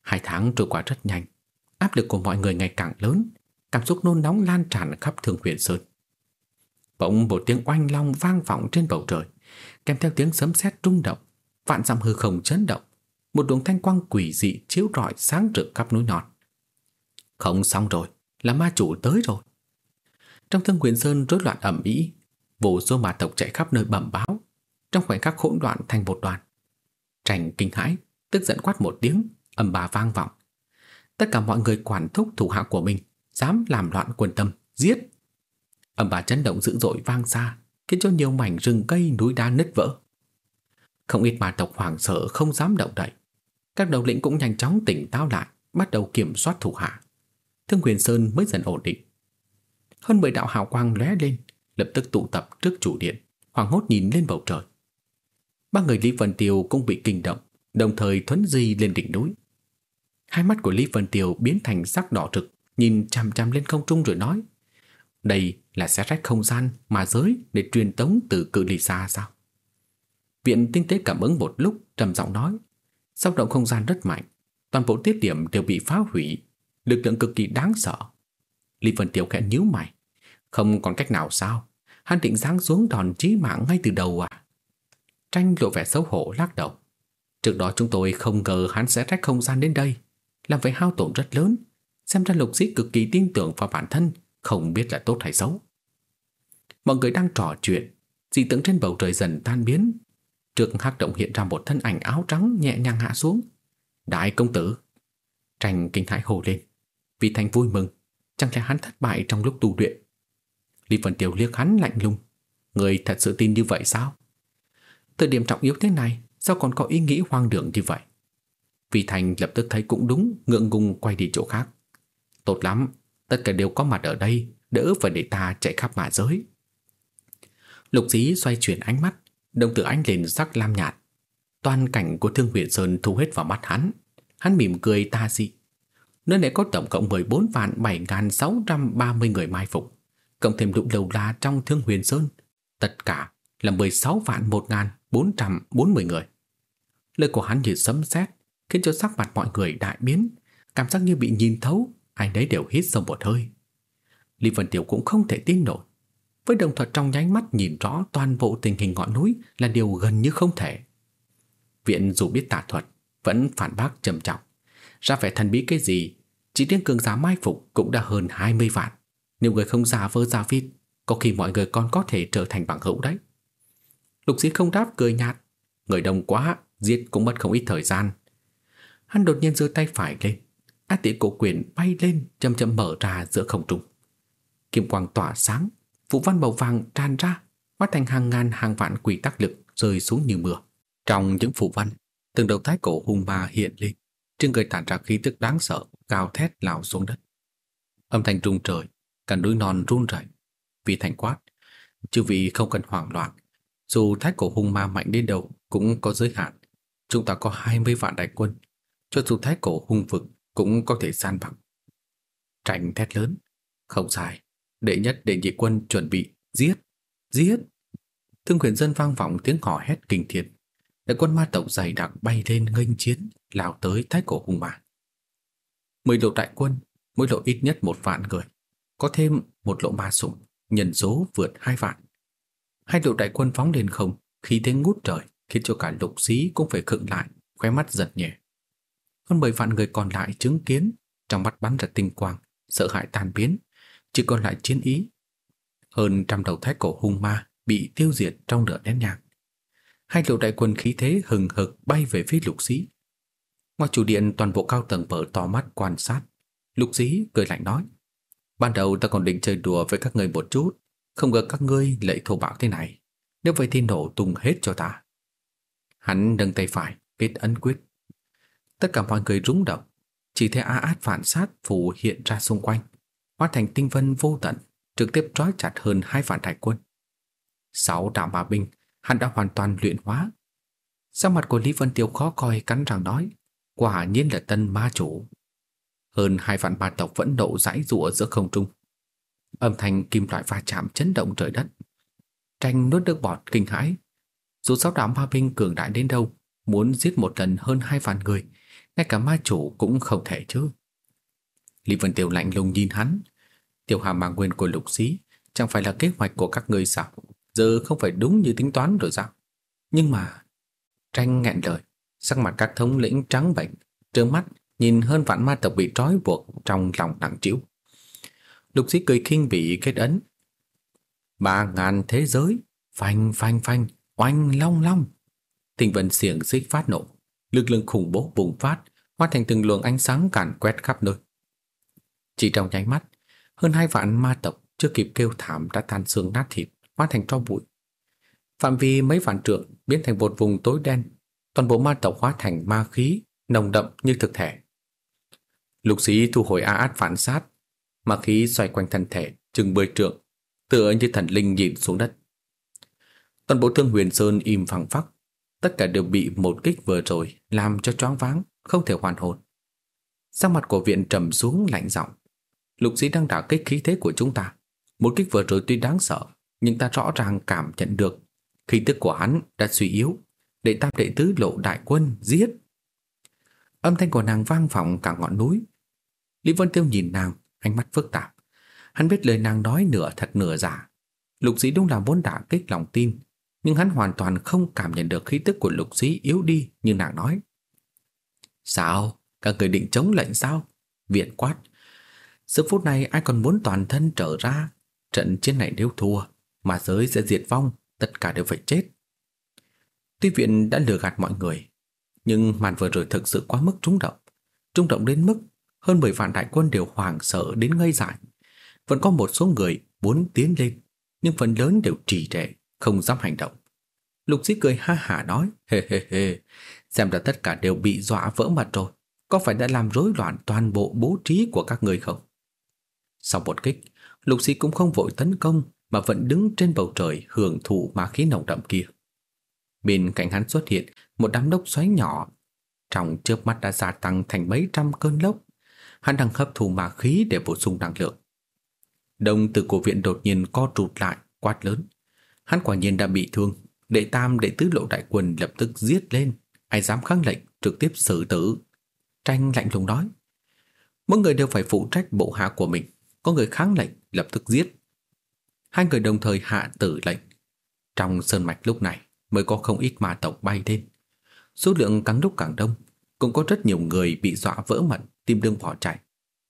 Hai tháng trôi qua rất nhanh, áp lực của mọi người ngày càng lớn, cảm xúc nôn nóng lan tràn khắp Thương Huyền Sơn. Bỗng một tiếng oanh long vang vọng trên bầu trời, kèm theo tiếng sấm sét rung động, vạn dặm hư không chấn động, một luồng thanh quang quỷ dị chiếu rọi sáng rực khắp núi non. Không xong rồi, là ma chủ tới rồi. Trong thương huyện sơn rối loạn ẩm ĩ, vô số ma tộc chạy khắp nơi bẩm báo, trong khoảnh khắc hỗn loạn thành một đoàn. Trành kinh hãi, tức giận quát một tiếng, âm bà vang vọng. Tất cả mọi người quản thúc thủ hạ của mình, dám làm loạn quần tâm, giết. âm bà chấn động dữ dội vang xa, khiến cho nhiều mảnh rừng cây núi đá nứt vỡ. Không ít ma tộc hoảng sợ không dám động đậy. Các đầu lĩnh cũng nhanh chóng tỉnh táo lại, bắt đầu kiểm soát thủ hạ. Thương Quyền Sơn mới dần ổn định. Hơn 10 đạo hào quang lóe lên, lập tức tụ tập trước chủ điện, hoàng hốt nhìn lên bầu trời. Ba người Lý Vân Tiêu cũng bị kinh động, đồng thời thuấn di lên đỉnh núi. Hai mắt của Lý Vân Tiêu biến thành sắc đỏ rực, nhìn chằm chằm lên không trung rồi nói: "Đây là xé rách không gian mà giới để truyền tống từ cự ly xa sao?" Viện tinh tế cảm ứng một lúc trầm giọng nói: "Sóng động không gian rất mạnh, toàn bộ tiết điểm đều bị phá hủy, lực lượng cực kỳ đáng sợ." Lý Vân Tiêu khẽ nhíu mày, không còn cách nào sao? Hắn định giáng xuống đòn chí mạng ngay từ đầu à? Tranh lộ vẻ xấu hổ lắc đầu. Trước đó chúng tôi không ngờ hắn sẽ rách không gian đến đây, làm vậy hao tổn rất lớn. Xem ra lục sĩ cực kỳ tin tưởng vào bản thân, không biết là tốt hay xấu. Mọi người đang trò chuyện, dị tượng trên bầu trời dần tan biến. Trước hắc động hiện ra một thân ảnh áo trắng nhẹ nhàng hạ xuống. Đại công tử! Tranh kinh thái hồ lên. Vì thành vui mừng, chẳng lẽ hắn thất bại trong lúc tu luyện. Lý Vân Tiêu liếc hắn lạnh lùng. Người thật sự tin như vậy sao? Thời điểm trọng yếu thế này, sao còn có ý nghĩ hoang đường như vậy? Vì Thành lập tức thấy cũng đúng, ngượng ngùng quay đi chỗ khác. Tốt lắm, tất cả đều có mặt ở đây, đỡ phải để ta chạy khắp mạ giới. Lục dí xoay chuyển ánh mắt, đồng tử ánh lên sắc lam nhạt. Toàn cảnh của Thương Huyền Sơn thu hết vào mắt hắn. Hắn mỉm cười ta dị. Nơi này có tổng cộng 14 vạn 7.630 người mai phục, cộng thêm đụng đầu la trong Thương Huyền Sơn. Tất cả là 16 vạn 1.440 người. Lời của hắn như sấm sét khiến cho sắc mặt mọi người đại biến, cảm giác như bị nhìn thấu, ai đấy đều hít sâu một hơi. Lý Vân Tiểu cũng không thể tin nổi. Với đồng thuật trong nháy mắt nhìn rõ toàn bộ tình hình ngọn núi là điều gần như không thể. Viện dù biết tà thuật, vẫn phản bác trầm trọng. Ra vẻ thần bí cái gì, chỉ riêng cường giá mai phục cũng đã hơn 20 vạn. Nếu người không giả vơ giả vịt, có khi mọi người còn có thể trở thành bằng hữu đấy. Lục sĩ không đáp cười nhạt. Người đông quá, giết cũng mất không ít thời gian. Hắn đột nhiên giơ tay phải lên. Át tỷ cổ quyền bay lên, chậm chậm mở ra giữa không trung. Kim quang tỏa sáng, phù văn màu vàng tràn ra, hóa thành hàng ngàn hàng vạn quỷ tác lực rơi xuống như mưa. Trong những phù văn, từng đầu thái cổ hung ma hiện lên, trên người tản ra khí tức đáng sợ, cao thét lao xuống đất. Âm thanh rung trời, cả núi non run rẩy. Vì thành quát, chư vị không cần hoảng loạn, dù thái cổ hung ma mạnh đến đâu cũng có giới hạn. Chúng ta có 20 vạn đại quân, cho dù thái cổ hung vực cũng có thể san bằng. Tranh thét lớn, không sai, đệ nhất đệ nhị quân chuẩn bị, giết, giết. Thương quyền dân vang vọng tiếng hò hét kinh thiên. Đại quân ma tộc dày đặc bay lên nghênh chiến, lao tới thái cổ hung ma. Mười lộ đại quân, mỗi lộ ít nhất một vạn người, có thêm một lộ ma sủng, nhân số vượt hai vạn. Hai đội đại quân phóng lên không, khí thế ngút trời, khiến cho cả lục sĩ cũng phải khựng lại, khóe mắt giật nhẹ. Hơn bảy vạn người còn lại chứng kiến, trong mắt bắn ra tinh quang, sợ hãi tan biến, chỉ còn lại chiến ý. Hơn trăm đầu thái cổ hung ma bị tiêu diệt trong nửa nén nhạt. Hai lộ đại quân khí thế hừng hực bay về phía lục sĩ. Ngoài chủ điện toàn bộ cao tầng mở to mắt quan sát. Lục sĩ cười lạnh nói. Ban đầu ta còn định chơi đùa với các người một chút, không ngờ các ngươi lại thô bạo thế này. Nếu vậy thì nổ tung hết cho ta. Hắn nâng tay phải, kết ấn quyết. Tất cả mọi người rúng động. Chỉ thấy á át phản sát phủ hiện ra xung quanh. Hóa thành tinh vân vô tận, trực tiếp trói chặt hơn hai vạn đại quân. Sáu đạo ma binh, hắn đã hoàn toàn luyện hóa. Sau mặt của Lý Vân Tiêu khó coi cắn răng nói, quả nhiên là tân ma chủ. Hơn hai vạn ma tộc vẫn nộ dãi rụa giữa không trung. Âm thanh kim loại va chạm chấn động trời đất. Tranh nuốt nước bọt kinh hãi. Dù sáu đạo ma binh cường đại đến đâu, muốn giết một lần hơn hai vạn người, ngay cả ma chủ cũng không thể chứ. Lý Vân Tiểu lạnh lùng nhìn hắn. Tiểu hàm mà nguyên của lục sĩ chẳng phải là kế hoạch của các ngươi sao? Giờ không phải đúng như tính toán rồi sao? Nhưng mà... Tranh nghẹn lời, sắc mặt các thống lĩnh trắng bệnh, trơ mắt nhìn hơn vạn ma tộc bị trói buộc trong lòng nặng trĩu. Lục sĩ cười khinh bị kết ấn. Ba ngàn thế giới, phanh phanh phanh, oanh long long. Tình vận xiềng xích phát nổ, lực lượng khủng bố bùng phát, hóa thành từng luồng ánh sáng càn quét khắp nơi. Chỉ trong nháy mắt, hơn hai vạn ma tộc chưa kịp kêu thảm đã tan xương nát thịt, hóa thành tro bụi. Phạm vi mấy vạn trượng biến thành một vùng tối đen, toàn bộ ma tộc hóa thành ma khí, nồng đậm như thực thể. Lục sĩ thu hồi a át phản sát, ma khí xoay quanh thân thể, chừng bơi trượng, tựa như thần linh nhìn xuống đất. Toàn bộ thương huyền sơn im phẳng phắc, tất cả đều bị một kích vừa rồi làm cho choáng váng, không thể hoàn hồn. Sắc mặt của viện trầm xuống lạnh giọng. Lục sĩ đang đả kích khí thế của chúng ta. Một kích vừa rồi tuy đáng sợ, nhưng ta rõ ràng cảm nhận được khí tức của hắn đã suy yếu. Đệ tam đệ tứ lộ đại quân giết. Âm thanh của nàng vang vọng cả ngọn núi. Lý Vân Tiêu nhìn nàng, ánh mắt phức tạp. Hắn biết lời nàng nói nửa thật nửa giả. Lục sĩ đúng là vốn đả kích lòng tin, nhưng hắn hoàn toàn không cảm nhận được khí tức của lục sĩ yếu đi như nàng nói. Sao? Các người định chống lệnh sao? Viện quát. Giờ phút này ai còn muốn toàn thân trở ra. Trận chiến này nếu thua, mà giới sẽ diệt vong, tất cả đều phải chết. Tuy viện đã lừa gạt mọi người, nhưng màn vừa rồi thực sự quá mức trúng động. Trúng động đến mức hơn 10 vạn đại quân đều hoảng sợ đến ngây dại. Vẫn có một số người muốn tiến lên, nhưng phần lớn đều trì trệ, không dám hành động. Lục Dĩ cười ha hả nói, hê hê hê, xem ra tất cả đều bị dọa vỡ mặt rồi, có phải đã làm rối loạn toàn bộ bố trí của các người không? Sau một kích, Lục Dĩ cũng không vội tấn công mà vẫn đứng trên bầu trời hưởng thụ ma khí nồng đậm kia. Bên cạnh hắn xuất hiện một đám lốc xoáy nhỏ, trong chớp mắt đã gia tăng thành mấy trăm cơn lốc. Hắn đang hấp thụ ma khí để bổ sung năng lượng. Đông từ cổ viện đột nhiên co rụt lại, quát lớn. Hắn quả nhiên đã bị thương, đệ tam đệ tứ lộ đại quân lập tức giết lên, ai dám kháng lệnh trực tiếp xử tử. Tranh lạnh lùng nói. Mỗi người đều phải phụ trách bộ hạ của mình, có người kháng lệnh lập tức giết. Hai người đồng thời hạ tử lệnh. Trong sơn mạch lúc này mới có không ít ma tộc bay lên. Số lượng càng lúc càng đông, cũng có rất nhiều người bị dọa vỡ mật, tim đương bỏ chạy,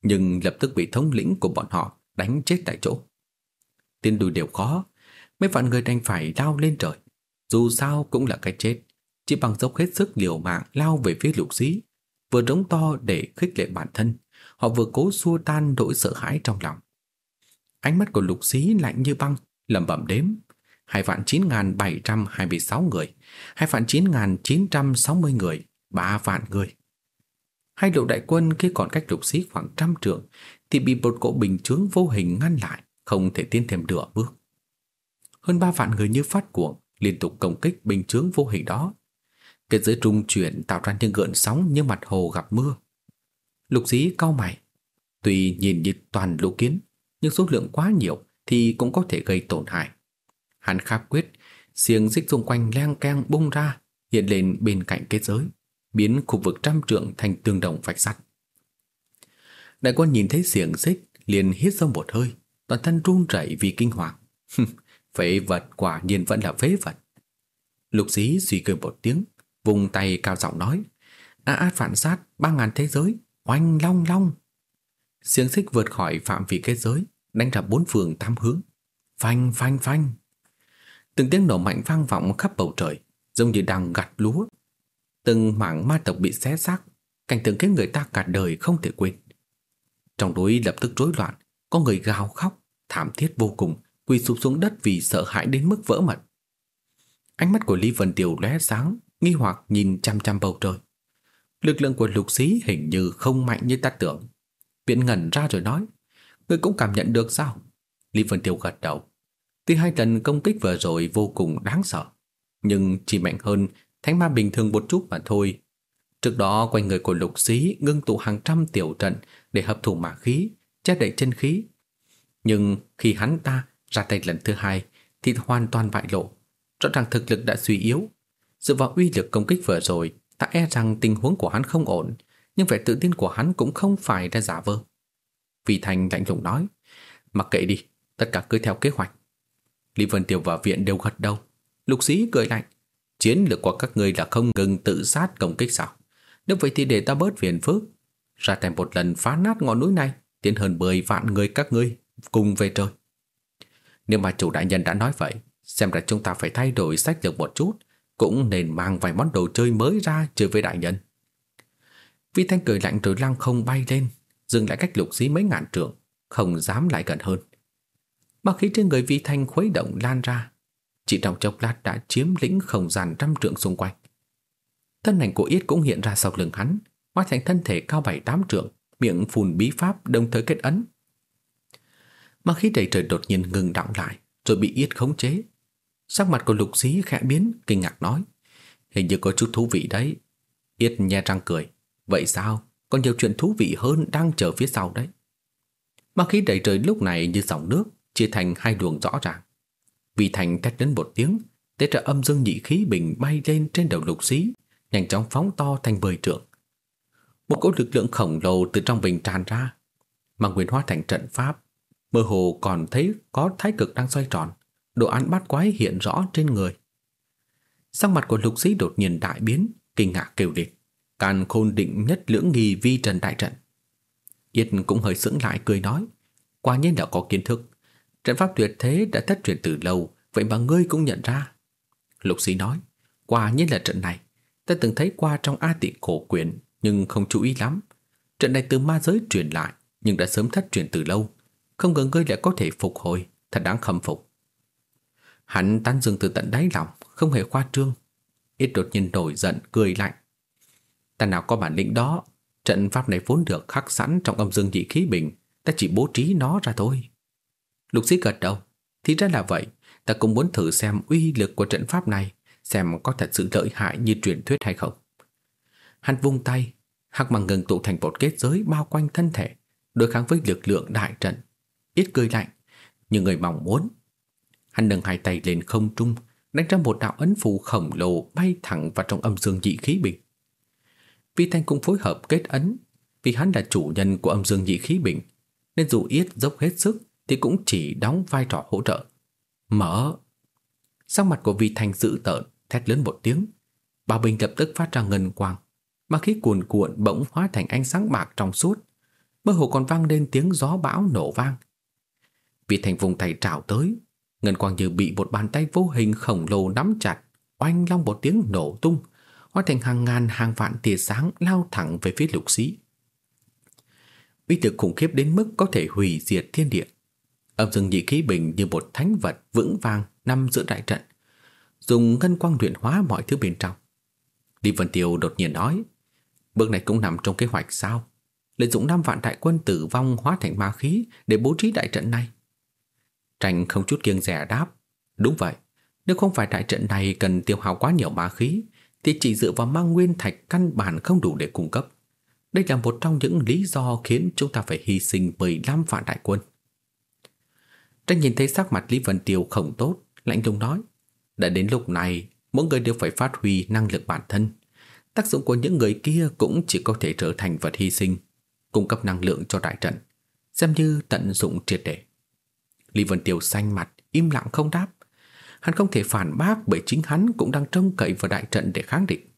nhưng lập tức bị thống lĩnh của bọn họ đánh chết tại chỗ. Tiên đùi đều khó, mấy vạn người đành phải lao lên trời. Dù sao cũng là cái chết, chỉ bằng dốc hết sức liều mạng lao về phía lục sĩ, vừa rống to để khích lệ bản thân, họ vừa cố xua tan nỗi sợ hãi trong lòng. Ánh mắt của lục sĩ lạnh như băng, lẩm bẩm đếm. Hai vạn chín ngàn bảy trăm hai mươi sáu người, hai vạn chín ngàn chín trăm sáu mươi người, ba vạn người. Hai lộ đại quân khi còn cách lục sĩ khoảng trăm trượng thì bị một cỗ bình chướng vô hình ngăn lại, không thể tiến thêm nửa bước. Hơn ba vạn người như phát cuồng, liên tục công kích bình chướng vô hình đó. Kết giới trung chuyển tạo ra những gợn sóng như mặt hồ gặp mưa. Lục dí cao mày, tuy nhìn như toàn lũ kiến, nhưng số lượng quá nhiều thì cũng có thể gây tổn hại. Hắn kháp quyết, xiềng xích xung quanh leng keng bung ra, hiện lên bên cạnh kết giới, biến khu vực trăm trượng thành tường đồng vạch sắt. Đại quân nhìn thấy xiềng xích, liền hít sâu một hơi, toàn thân run rẩy vì kinh hoàng. [LAUGHS] phế vật quả nhiên vẫn là phế vật. Lục dí suy cười một tiếng, vùng tay cao giọng nói, á át phản sát ba ngàn thế giới, oanh long long. Xiềng xích vượt khỏi phạm vi kết giới, đánh ra bốn phường tám hướng. Phanh phanh phanh. Từng tiếng nổ mạnh vang vọng khắp bầu trời, giống như đang gặt lúa. Từng mảng ma tộc bị xé xác, cảnh tượng khiến người ta cả đời không thể quên. Trong núi lập tức rối loạn, có người gào khóc, thảm thiết vô cùng, quỳ sụp xuống đất vì sợ hãi đến mức vỡ mật. Ánh mắt của Lý Vân Tiêu lóe sáng, nghi hoặc nhìn chăm chăm bầu trời. Lực lượng của lục xí hình như không mạnh như ta tưởng. Viện ngẩn ra rồi nói, Ngươi cũng cảm nhận được sao? Lý Vân Tiêu gật đầu. Tuy hai lần công kích vừa rồi vô cùng đáng sợ, nhưng chỉ mạnh hơn thánh ma bình thường một chút mà thôi. Trước đó quanh người của lục xí ngưng tụ hàng trăm tiểu trận để hấp thụ ma khí, che đậy chân khí. Nhưng khi hắn ta ra tay lần thứ hai thì hoàn toàn bại lộ. Rõ ràng thực lực đã suy yếu. Dựa vào uy lực công kích vừa rồi, ta e rằng tình huống của hắn không ổn, nhưng vẻ tự tin của hắn cũng không phải là giả vờ. Vì Thành lạnh lùng nói Mặc kệ đi, tất cả cứ theo kế hoạch Lý Vân Tiêu và viện đều gật đầu Lục sĩ cười lạnh Chiến lược của các ngươi là không ngừng tự sát công kích sao? Nếu vậy thì để ta bớt phiền phức. Ra tay một lần phá nát ngọn núi này, tiến hơn 10 vạn người các ngươi cùng về trời. Nếu mà chủ đại nhân đã nói vậy, xem ra chúng ta phải thay đổi sách lược một chút, cũng nên mang vài món đồ chơi mới ra chơi với đại nhân. Vi Thanh cười lạnh rồi lăng không bay lên, dừng lại cách lục dí mấy ngàn trượng, không dám lại gần hơn. Mà khí trên người Vi Thanh khuấy động lan ra, chỉ trong chốc lát đã chiếm lĩnh không gian trăm trượng xung quanh. Thân ảnh của Yết cũng hiện ra sau lưng hắn, hóa thành thân thể cao bảy tám trượng, miệng phun bí pháp đồng thời kết ấn. Mà khí đầy trời đột nhiên ngừng đọng lại, rồi bị Yết khống chế. Sắc mặt của lục sĩ khẽ biến, kinh ngạc nói. Hình như có chút thú vị đấy. Yết nhe răng cười. Vậy sao? Còn nhiều chuyện thú vị hơn đang chờ phía sau đấy. Mà khí đầy trời lúc này như dòng nước, chia thành hai luồng rõ ràng. Vì thành thét đến một tiếng, tế trợ âm dương nhị khí bình bay lên trên đầu lục sĩ nhanh chóng phóng to thành bời trượng. Một cỗ lực lượng khổng lồ từ trong bình tràn ra, mà nguyên hóa thành trận pháp. Mơ hồ còn thấy có thái cực đang xoay tròn, đồ án bát quái hiện rõ trên người. Sắc mặt của lục sĩ đột nhiên đại biến, kinh ngạc kêu lên. Càn khôn định nhất lưỡng nghi vi trần đại trận. Yết cũng hơi sững lại cười nói, quả nhiên đã có kiến thức. Trận pháp tuyệt thế đã thất truyền từ lâu, vậy mà ngươi cũng nhận ra. Lục sĩ nói, quả nhiên là trận này. Ta từng thấy qua trong A tị cổ quyển, nhưng không chú ý lắm. Trận này từ ma giới truyền lại, nhưng đã sớm thất truyền từ lâu. Không ngờ ngươi lại có thể phục hồi, thật đáng khâm phục. Hắn tán dương từ tận đáy lòng, không hề khoa trương. Ít đột nhiên nổi giận, cười lạnh. Ta nào có bản lĩnh đó, trận pháp này vốn được khắc sẵn trong âm dương dị khí bình, ta chỉ bố trí nó ra thôi. Lục sĩ gật đầu, thì ra là vậy, ta cũng muốn thử xem uy lực của trận pháp này, xem có thật sự lợi hại như truyền thuyết hay không. Hắn vung tay, hắc bằng ngừng tụ thành một kết giới bao quanh thân thể, đối kháng với lực lượng đại trận. Ít cười lạnh, như người mong muốn. Hắn nâng hai tay lên không trung, đánh ra một đạo ấn phù khổng lồ bay thẳng vào trong âm dương dị khí bình. Vi Thanh cũng phối hợp kết ấn, vì hắn là chủ nhân của âm dương dị khí bình, nên dù Yết dốc hết sức thì cũng chỉ đóng vai trò hỗ trợ. Mở! Sắc mặt của Vi Thanh dữ tợn, thét lớn một tiếng. Bảo Bình lập tức phát ra ngân quang, mà khí cuồn cuộn bỗng hóa thành ánh sáng bạc trong suốt. Mơ hồ còn vang lên tiếng gió bão nổ vang vì thành vùng tay trào tới, ngân quang như bị một bàn tay vô hình khổng lồ nắm chặt, oanh long một tiếng nổ tung, hóa thành hàng ngàn hàng vạn tia sáng lao thẳng về phía lục sĩ. Uy lực khủng khiếp đến mức có thể hủy diệt thiên địa. Âm dương nhị khí bình như một thánh vật vững vàng nằm giữa đại trận, dùng ngân quang luyện hóa mọi thứ bên trong. Lý Vân Tiêu đột nhiên nói, bước này cũng nằm trong kế hoạch sao? Lợi dụng năm vạn đại quân tử vong hóa thành ma khí để bố trí đại trận này. Tranh không chút kiêng rẻ đáp, đúng vậy, nếu không phải đại trận này cần tiêu hao quá nhiều ma khí, thì chỉ dựa vào mang nguyên thạch căn bản không đủ để cung cấp. Đây là một trong những lý do khiến chúng ta phải hy sinh 15 vạn đại quân. Tranh nhìn thấy sắc mặt Lý Vân Tiêu không tốt, lạnh lùng nói. Đã đến lúc này, mỗi người đều phải phát huy năng lực bản thân. Tác dụng của những người kia cũng chỉ có thể trở thành vật hy sinh, cung cấp năng lượng cho đại trận, xem như tận dụng triệt để. Lý Vân Tiêu xanh mặt, im lặng không đáp. Hắn không thể phản bác bởi chính hắn cũng đang trông cậy vào đại trận để kháng địch.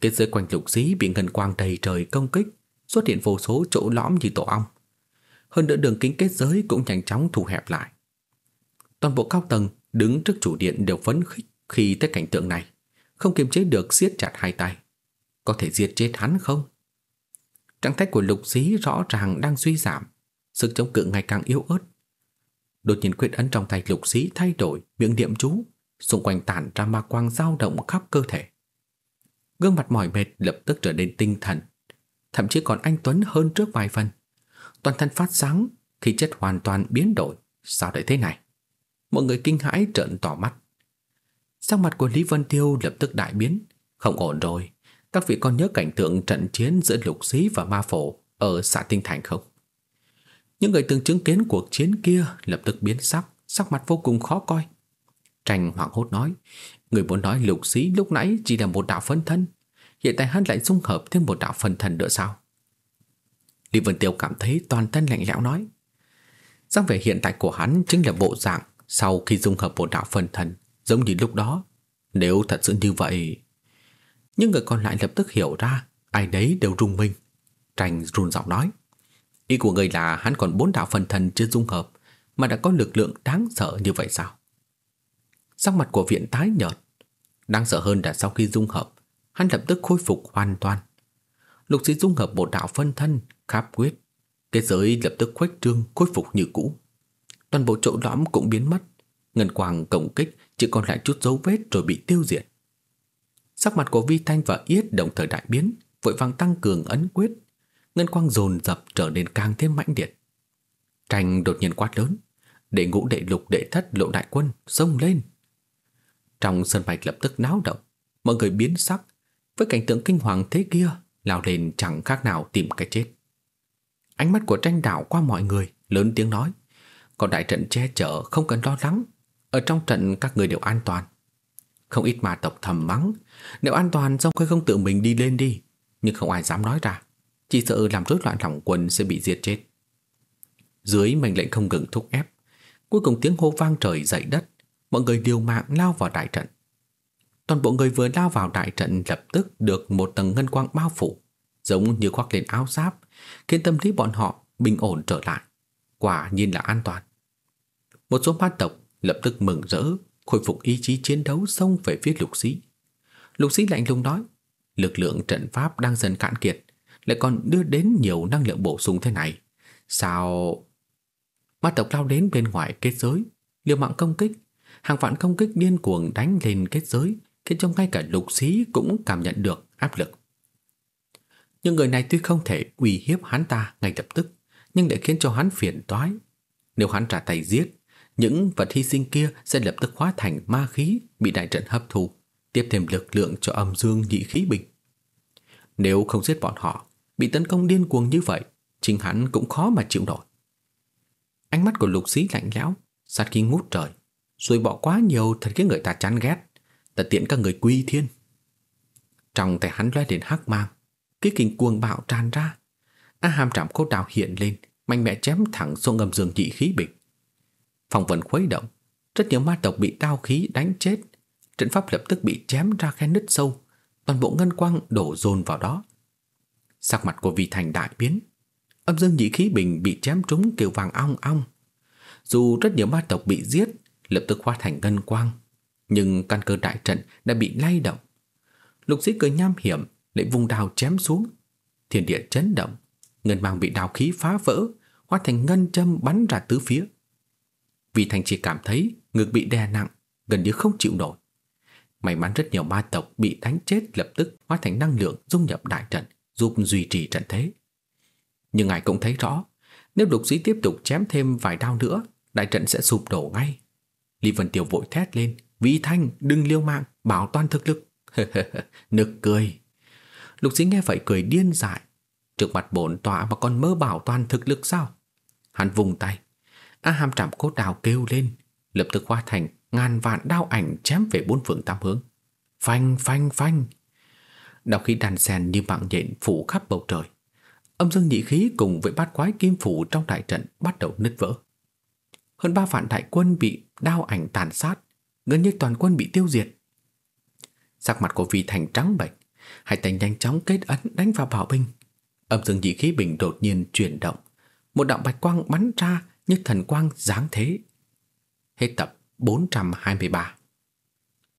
Kết giới quanh lục dí bị ngân quang đầy trời công kích, xuất hiện vô số chỗ lõm như tổ ong. Hơn nữa đường kính kết giới cũng nhanh chóng thu hẹp lại. Toàn bộ cao tầng đứng trước chủ điện đều phấn khích khi thấy cảnh tượng này, không kiềm chế được siết chặt hai tay. Có thể giết chết hắn không? Trạng thái của lục dí rõ ràng đang suy giảm, sức chống cự ngày càng yếu ớt. Đột nhiên quyết ấn trong tay lục sĩ thay đổi miệng niệm chú, xung quanh tản ra ma quang dao động khắp cơ thể. Gương mặt mỏi mệt lập tức trở nên tinh thần, thậm chí còn anh Tuấn hơn trước vài phần. Toàn thân phát sáng, khí chất hoàn toàn biến đổi. Sao lại thế này? Mọi người kinh hãi trợn tỏ mắt. Sắc mặt của Lý Vân Tiêu lập tức đại biến. Không ổn rồi. Các vị còn nhớ cảnh tượng trận chiến giữa lục sĩ và ma phổ ở xã Tinh Thành không? Những người từng chứng kiến cuộc chiến kia lập tức biến sắc, sắc mặt vô cùng khó coi. Tranh hoảng hốt nói, người muốn nói lục sĩ lúc nãy chỉ là một đạo phân thân, hiện tại hắn lại dung hợp thêm một đạo phân thân nữa sao? Lý Vân Tiêu cảm thấy toàn thân lạnh lẽo nói, dáng vẻ hiện tại của hắn chính là bộ dạng sau khi dung hợp một đạo phân thân, giống như lúc đó. Nếu thật sự như vậy... Những người còn lại lập tức hiểu ra, ai đấy đều rung mình. Tranh run giọng nói. Ý của người là hắn còn bốn đạo phần thần chưa dung hợp, mà đã có lực lượng đáng sợ như vậy sao? Sắc mặt của viện tái nhợt. Đáng sợ hơn là sau khi dung hợp, hắn lập tức khôi phục hoàn toàn. Lục sĩ dung hợp một đạo phân thân, kháp quyết. Cái giới lập tức khuếch trương khôi phục như cũ. Toàn bộ chỗ lõm cũng biến mất. Ngân quang cổng kích chỉ còn lại chút dấu vết rồi bị tiêu diệt. Sắc mặt của Vi Thanh và Yết đồng thời đại biến, vội vàng tăng cường ấn quyết. Ngân quang dồn dập trở nên càng thêm mãnh liệt. Tranh đột nhiên quát lớn, để ngũ đệ lục đệ thất lộ đại quân xông lên. Trong sân bạch lập tức náo động, mọi người biến sắc, với cảnh tượng kinh hoàng thế kia, lao lên chẳng khác nào tìm cái chết. Ánh mắt của tranh đảo qua mọi người, lớn tiếng nói, còn đại trận che chở không cần lo lắng, ở trong trận các người đều an toàn. Không ít mà tộc thầm mắng, nếu an toàn xong khơi không tự mình đi lên đi, nhưng không ai dám nói ra, chỉ sợ làm rối loạn lòng quân sẽ bị giết chết. Dưới mệnh lệnh không ngừng thúc ép, cuối cùng tiếng hô vang trời dậy đất, mọi người liều mạng lao vào đại trận. Toàn bộ người vừa lao vào đại trận lập tức được một tầng ngân quang bao phủ, giống như khoác lên áo giáp, khiến tâm lý bọn họ bình ổn trở lại. Quả nhiên là an toàn. Một số ma tộc lập tức mừng rỡ, khôi phục ý chí chiến đấu xông về phía lục sĩ. Lục sĩ lạnh lùng nói, lực lượng trận pháp đang dần cạn kiệt, lại còn đưa đến nhiều năng lượng bổ sung thế này. Sao... Ma tộc lao đến bên ngoài kết giới, liều mạng công kích, hàng vạn công kích điên cuồng đánh lên kết giới, khiến cho ngay cả lục sĩ cũng cảm nhận được áp lực. Nhưng người này tuy không thể uy hiếp hắn ta ngay lập tức, nhưng để khiến cho hắn phiền toái. Nếu hắn trả tay giết, những vật hy sinh kia sẽ lập tức hóa thành ma khí bị đại trận hấp thu, tiếp thêm lực lượng cho âm dương nhị khí bình. Nếu không giết bọn họ, bị tấn công điên cuồng như vậy, chính hắn cũng khó mà chịu nổi. Ánh mắt của lục sĩ lạnh lẽo, sát khí ngút trời, rồi bỏ quá nhiều thật khiến người ta chán ghét, ta tiện các người quy thiên. Trong tay hắn lóe đến hắc mang, cái kinh cuồng bạo tràn ra. A hàm trảm cốt đào hiện lên, mạnh mẽ chém thẳng xuống ngầm giường dị khí bịch. Phòng vận khuấy động, rất nhiều ma tộc bị đao khí đánh chết, trận pháp lập tức bị chém ra khe nứt sâu, toàn bộ ngân quang đổ dồn vào đó. Sắc mặt của vị thành đại biến, âm dương nhị khí bình bị chém trúng kêu vàng ong ong. Dù rất nhiều ma tộc bị giết, lập tức hóa thành ngân quang, nhưng căn cơ đại trận đã bị lay động. Lục sĩ cười nham hiểm, lại vùng đào chém xuống. Thiên địa chấn động, ngân mang bị đào khí phá vỡ, hóa thành ngân châm bắn ra tứ phía. Vi thành chỉ cảm thấy ngực bị đè nặng, gần như không chịu nổi. May mắn rất nhiều ma tộc bị đánh chết lập tức hóa thành năng lượng dung nhập đại trận, giúp duy trì trận thế. Nhưng ngài cũng thấy rõ, nếu lục sĩ tiếp tục chém thêm vài đao nữa, đại trận sẽ sụp đổ ngay. Lý Vân Tiêu vội thét lên, Vĩ Thanh, đừng liêu mạng, bảo toàn thực lực. [LAUGHS] Nực cười. Lục sĩ nghe vậy cười điên dại. Trước mặt bổn tọa mà còn mơ bảo toàn thực lực sao? Hắn vùng tay. A hàm trảm cốt đào kêu lên, lập tức hóa thành ngàn vạn đao ảnh chém về bốn phương tám hướng. Phanh, phanh, phanh đạo khí đàn sen như mạng nhện phủ khắp bầu trời. Âm dương nhị khí cùng với bát quái kim phủ trong đại trận bắt đầu nứt vỡ. Hơn ba vạn đại quân bị đao ảnh tàn sát, gần như toàn quân bị tiêu diệt. Sắc mặt của vị thành trắng bệch, hai tay nhanh chóng kết ấn đánh vào bảo binh. Âm dương nhị khí bình đột nhiên chuyển động, một đạo bạch quang bắn ra như thần quang giáng thế. Hết tập 423